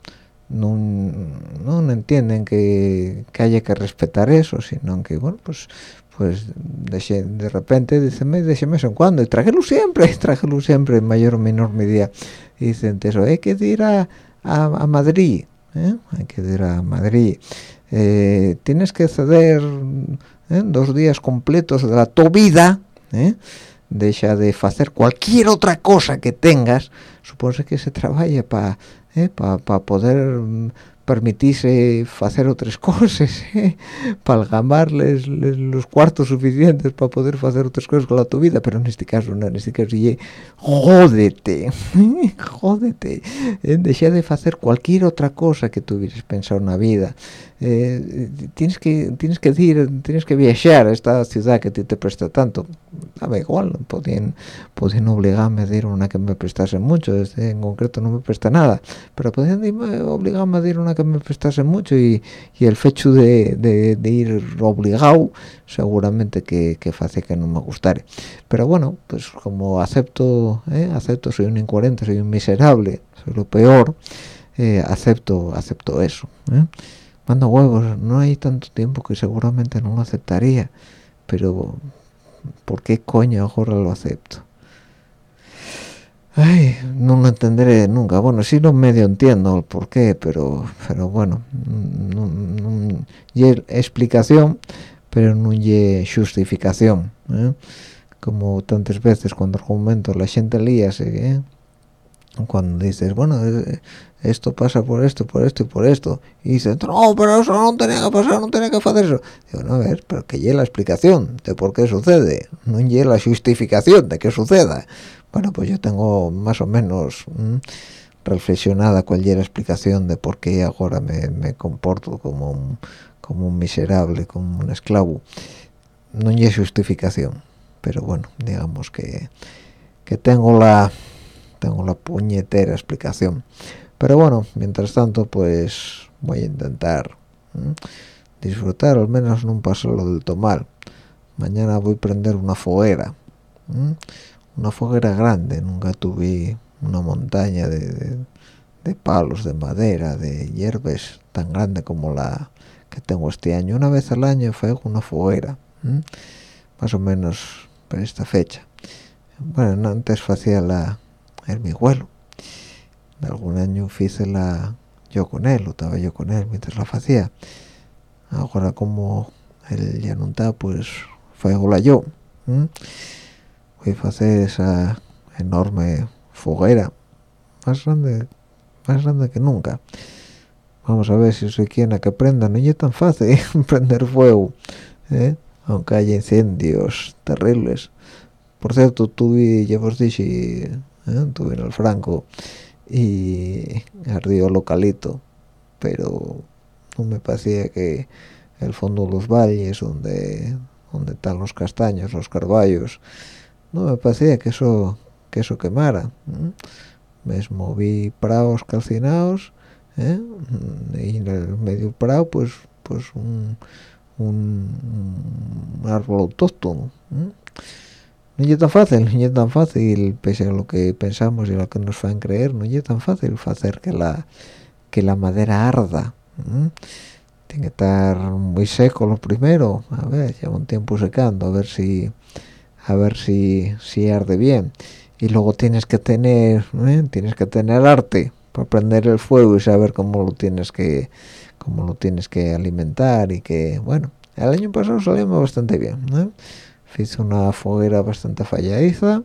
no, no entienden que, que haya que respetar eso sino que bueno pues pues de, de repente dicen déjeme eso en cuando y trájelo siempre trájelo siempre en mayor o menor medida y dicen eso hay que ir a, a, a Madrid ¿eh? hay que ir a Madrid eh, tienes que ceder ¿eh? dos días completos de la tu vida ¿eh? deja de hacer cualquier otra cosa que tengas supone que se trabaja para para poder permitirse hacer otras cosas ¿eh? para gamarles los cuartos suficientes para poder hacer otras cosas con la tu vida pero en este caso no en este caso ye, jódete jódete ¿eh? deja de hacer cualquier otra cosa que tuvieras pensado en la vida eh, tienes que tienes que ir tienes que viajar a esta ciudad que ti te presta tanto dame igual podían podían obligarme a ir a una que me prestase mucho este en concreto no me presta nada pero podían obligarme a ir a una que me prestase mucho y, y el hecho de, de- de ir obligado seguramente que, que hace que no me gustare pero bueno pues como acepto ¿eh? acepto soy un incoherente soy un miserable soy lo peor eh, acepto acepto eso ¿eh? Manda huevos no hay tanto tiempo que seguramente no lo aceptaría pero ¿por qué coño ahora lo acepto? Ay, no lo entenderé nunca. Bueno, sí lo medio entiendo el por qué, pero, pero bueno, no, no, y explicación, pero no justificación. ¿eh? Como tantas veces cuando argumento la gente líase, ¿eh? Cuando dices, bueno, eh, esto pasa por esto, por esto y por esto, y dices, no, pero eso no tenía que pasar, no tenía que hacer eso. Digo, no, a ver, pero que llegue la explicación de por qué sucede, no llegue la justificación de que suceda. Bueno, pues yo tengo más o menos mm, reflexionada la explicación de por qué ahora me, me comporto como un, como un miserable, como un esclavo. No hay justificación, pero bueno, digamos que, que tengo la tengo la puñetera explicación. Pero bueno, mientras tanto, pues voy a intentar disfrutar, al menos no pasarlo del todo mal. Mañana voy a prender una foguera, una foguera grande. Nunca tuve una montaña de, palos, de madera, de hierbas tan grande como la que tengo este año. Una vez al año fue una foguera, más o menos para esta fecha. Bueno, antes hacía la el mi abuelo algún año hice la yo con él o estaba yo con él mientras la hacía. Ahora como él ya no está pues la yo voy a hacer esa enorme foguera más grande más grande que nunca. Vamos a ver si soy quien a que prenda no es tan fácil prender fuego ¿eh? aunque haya incendios terribles. Por cierto tuve ya os dije ¿eh? tuve en el Franco y ardió localito pero no me parecía que el fondo de los valles donde donde están los castaños los carballos no me parecía que eso que eso quemara me vi prados calcinados ¿eh? y en el medio prado pues pues un, un, un árbol autóctono ¿eh? No es tan fácil, no es tan fácil, pese a lo que pensamos y a lo que nos van a creer, no es tan fácil hacer que la que la madera arda. Tiene que estar muy seco lo primero, a ver, lleva un tiempo secando, a ver si a ver si, si arde bien. Y luego tienes que tener, ¿eh? tienes que tener arte para prender el fuego y saber cómo lo tienes que cómo lo tienes que alimentar y que, bueno, el año pasado salió bastante bien, ¿eh? Hice una foguera bastante falladiza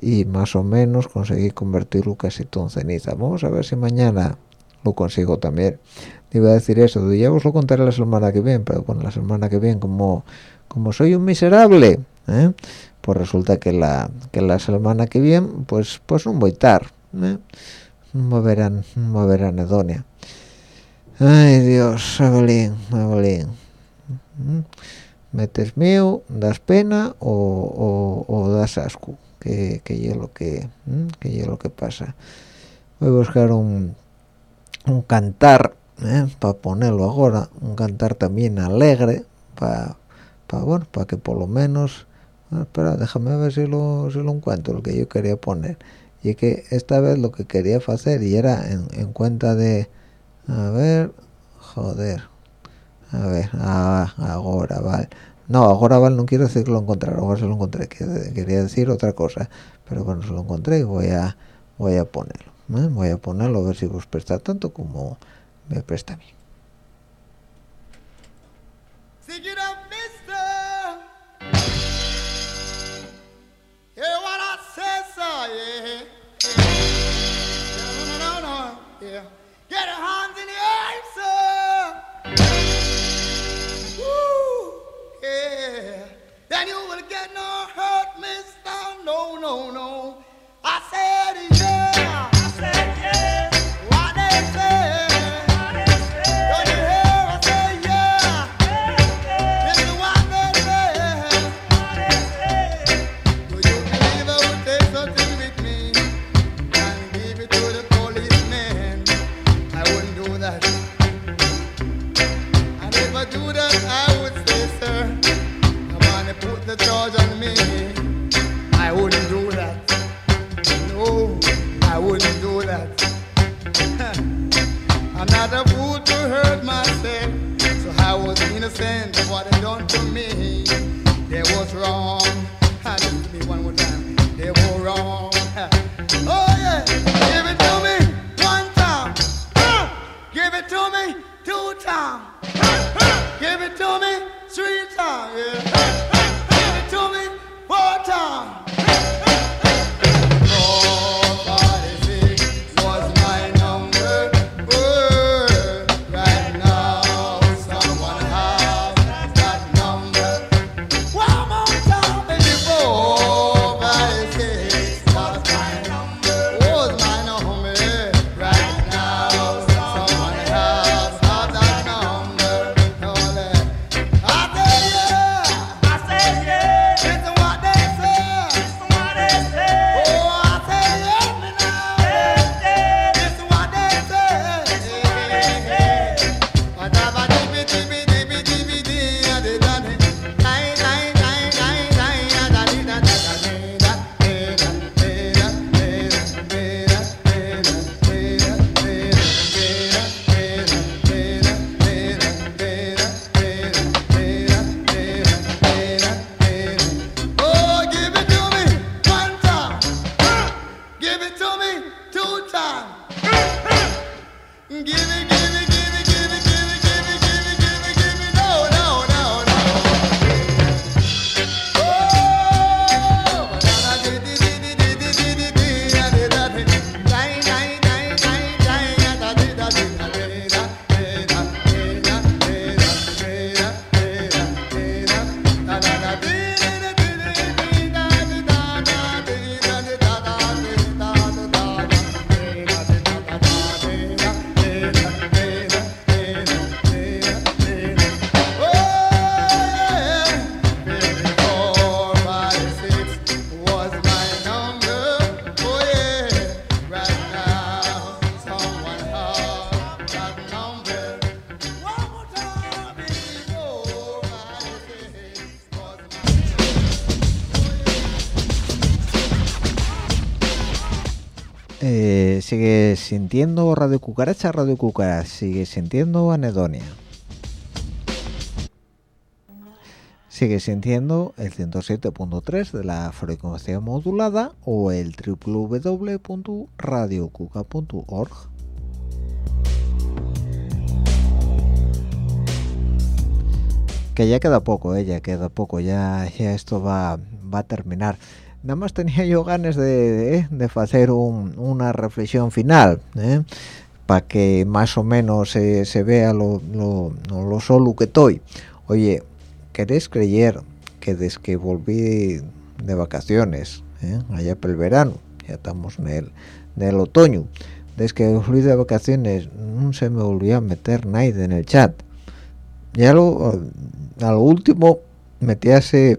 y más o menos conseguí convertirlo casi todo en ceniza vamos a ver si mañana lo consigo también iba a decir eso ya os lo contaré la semana que viene pero bueno la semana que viene como como soy un miserable ¿eh? pues resulta que la que semana que viene pues pues no voy ¿eh? no me verán no me verán Edonia ay Dios Evelyn ¿Mm? Metes mío, das pena o, das asco. que que es lo que que es lo que pasa. Voy a buscar un un cantar para ponerlo ahora un cantar también alegre para bueno para que por lo menos espera déjame ver si lo si lo encuentro lo que yo quería poner. Y que esta vez lo que quería hacer y era en cuenta de a ver joder a ver ah, ahora vale no ahora vale no quiero decir que lo encontré ahora se lo encontré que- quería decir otra cosa pero bueno se lo encontré y voy a voy a ponerlo ¿eh? voy a ponerlo a ver si os presta tanto como me presta a mí. You will get no hurt, mister. No, no, no. I said, yeah. Innocent what they done to me. They was wrong. Sintiendo Radio Cucaracha, Radio Cucaracha, sigue sintiendo Anedonia. Sigue sintiendo el 107.3 de la frecuencia modulada o el www.radiocuca.org. Que ya queda poco, eh, ya queda poco, ya, ya esto va, va a terminar nada más tenía yo ganas de, de, de hacer un, una reflexión final ¿eh? para que más o menos se, se vea lo, lo, lo, solo que estoy oye queréis creer que desde que volví de vacaciones ¿eh? allá por el verano ya estamos en el, en el otoño desde que volví de vacaciones no se me volvió a meter nadie en el chat ya lo a lo último metíase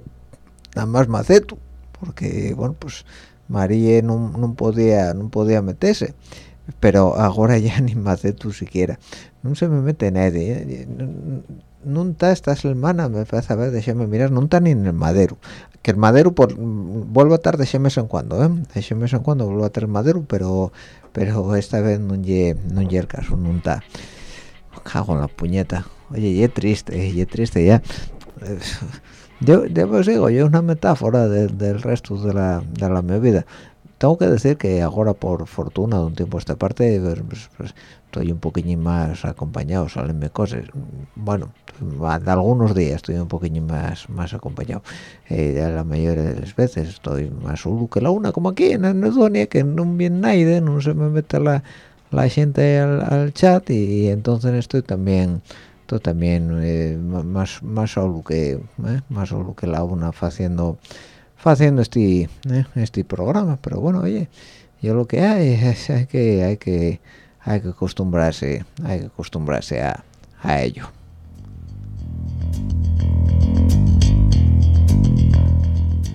nada más maceto porque bueno pues María no, no podía no podía meterse. Pero ahora ya ni más de tú siquiera. No se me mete nadie ¿eh? está esta semana me parece a ver déjame mirar está ni en el madero. Que el madero por vuelvo a estar de mes en cuando ¿eh? de mes en cuando vuelvo a estar madero pero pero esta vez no lle no lle el caso está cago en la puñeta. Oye y triste y triste ya yo ya os digo yo una metáfora de- del resto de la de la mi vida. Tengo que decir que ahora por fortuna de un tiempo a esta parte pues, pues, pues, estoy un poquillo más acompañado salenme cosas. Bueno de algunos días estoy un poquillo más más acompañado. Eh, ya la mayoría de las veces estoy más solo que la una como aquí en Anedonia que no viene nadie no se me mete la, la gente al, al chat y, entonces estoy también estoy también eh, más más solo que eh, más solo que la una haciendo haciendo este eh, este programa. Pero bueno oye yo lo que hay es que hay que hay que acostumbrarse hay que acostumbrarse a, a ello.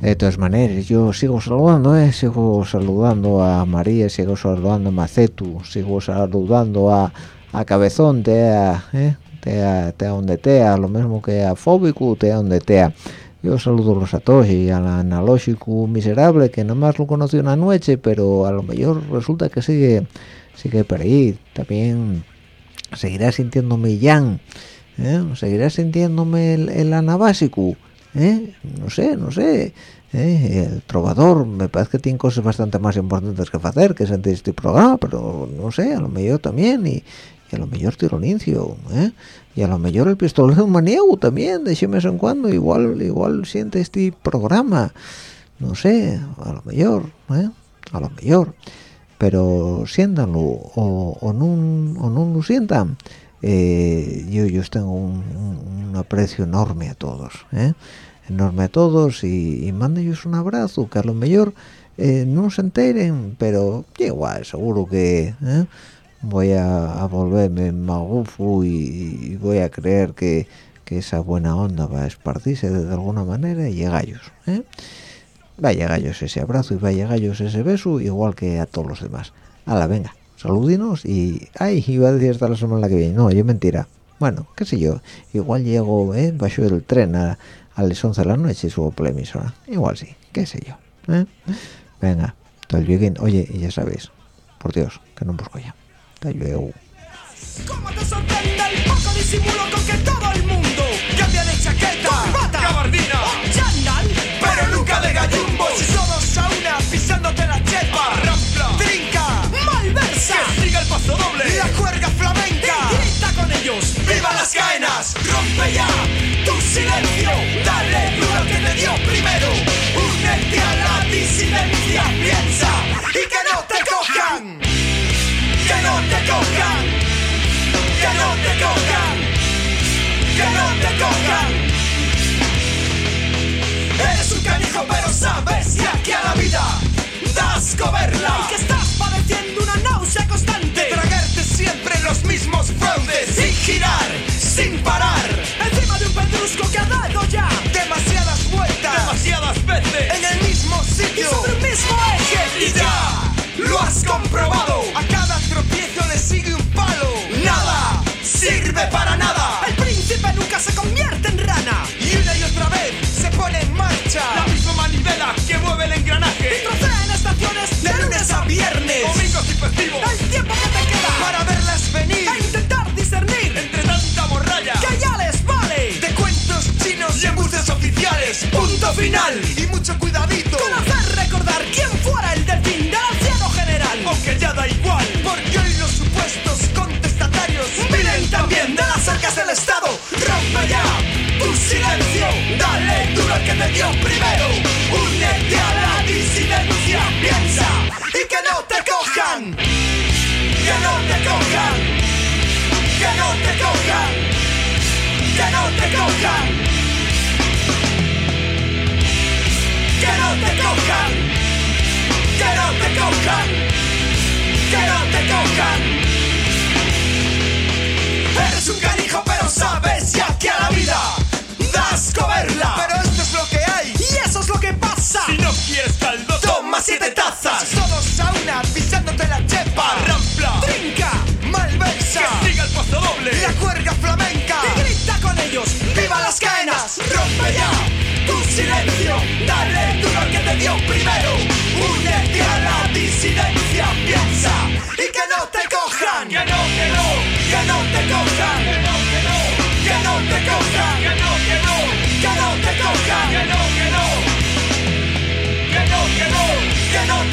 De todas maneras yo sigo saludando eh, sigo saludando a María sigo saludando a Macetu sigo saludando a, a Cabezón tea eh, tea tea donde tea lo mismo que a Fóbico tea donde tea yo saludo a los Satoshi al analógico miserable que nada más lo conocí una noche pero a lo mejor resulta que sigue sigue por ahí también seguirá sintiéndome Jan ¿eh? seguirá sintiéndome el, el anabásico ¿eh? no sé no sé ¿eh? el trovador me parece que tiene cosas bastante más importantes que hacer que sentir este programa pero no sé a lo mejor también y, a lo mejor tironincio ¿eh? y a lo mejor el pistolero maniego también de vez en cuando igual igual siente este programa no sé a lo mejor ¿eh? a lo mejor pero siéntanlo o, o no lo sientan eh, yo yo tengo un, un- un aprecio enorme a todos ¿eh? enorme a todos y, y mándellos un abrazo que a lo mejor eh, no se enteren pero igual seguro que ¿eh? Voy a, a volverme magufo y, y voy a creer que, que esa buena onda va a esparcirse de, alguna manera y a gallos ¿eh? vaya gallos ese abrazo y vaya gallos ese beso igual que a todos los demás. La venga saludinos y ay iba a decir hasta la semana que viene. No yo mentira. Bueno qué sé yo. Igual llego eh, bajo el tren a, a las 11 de la noche y subo por la emisora. Igual sí qué sé yo ¿eh? venga luego oye ya sabéis por Dios que no busco ya hasta luego ¿Cómo te sorprende el poco disimulo con que todo el mundo cambia de chaqueta, que no te cojan. Eres un canijo pero sabes que aquí a la vida das coberla y que estás padeciendo una náusea constante. De tragarte siempre los mismos fraudes. Sin girar, sin parar. Encima de un pedrusco que ha dado ya demasiadas vueltas, demasiadas veces. En el mismo sitio. Y sobre el mismo eje. Y ya lo has comprobado. A cada tropiezo le sigue un palo engranaje. En estaciones de lunes a viernes. Domingos y festivos. El tiempo que te queda para verlas venir. A intentar discernir entre tanta morralla que ya les vale. de cuentos chinos y embuses oficiales. Punto final. Y mucho cuidadito. Con hacer recordar quién fuera el delfín del anciano general. Aunque ya da igual porque hoy los supuestos contestatarios vienen también de las arcas del estado. Rompe ya tu silencio. Dale duro al que te dio primero. Únete a la que no te cojan. Que no te cojan. Que no te cojan. Que no te cojan. Que no te cojan. Que no te cojan. Eres un canijo pero sabes ya que pasa Si no quieres siete tazas. Todos a una pisándote la chepa. Rampla, trinca, malversa. Que siga el paso doble. La cuerda flamenca. Y grita con ellos. ¡Viva las caenas! Rompe ya tu silencio. Dale duro al que te dio primero. Únete a la disidencia. Piensa y que no te cojan. Que no, que no. Que no te cojan. Que no, que no. Que no te cojan. Que no, que no. Que no te cojan. Que no, que no.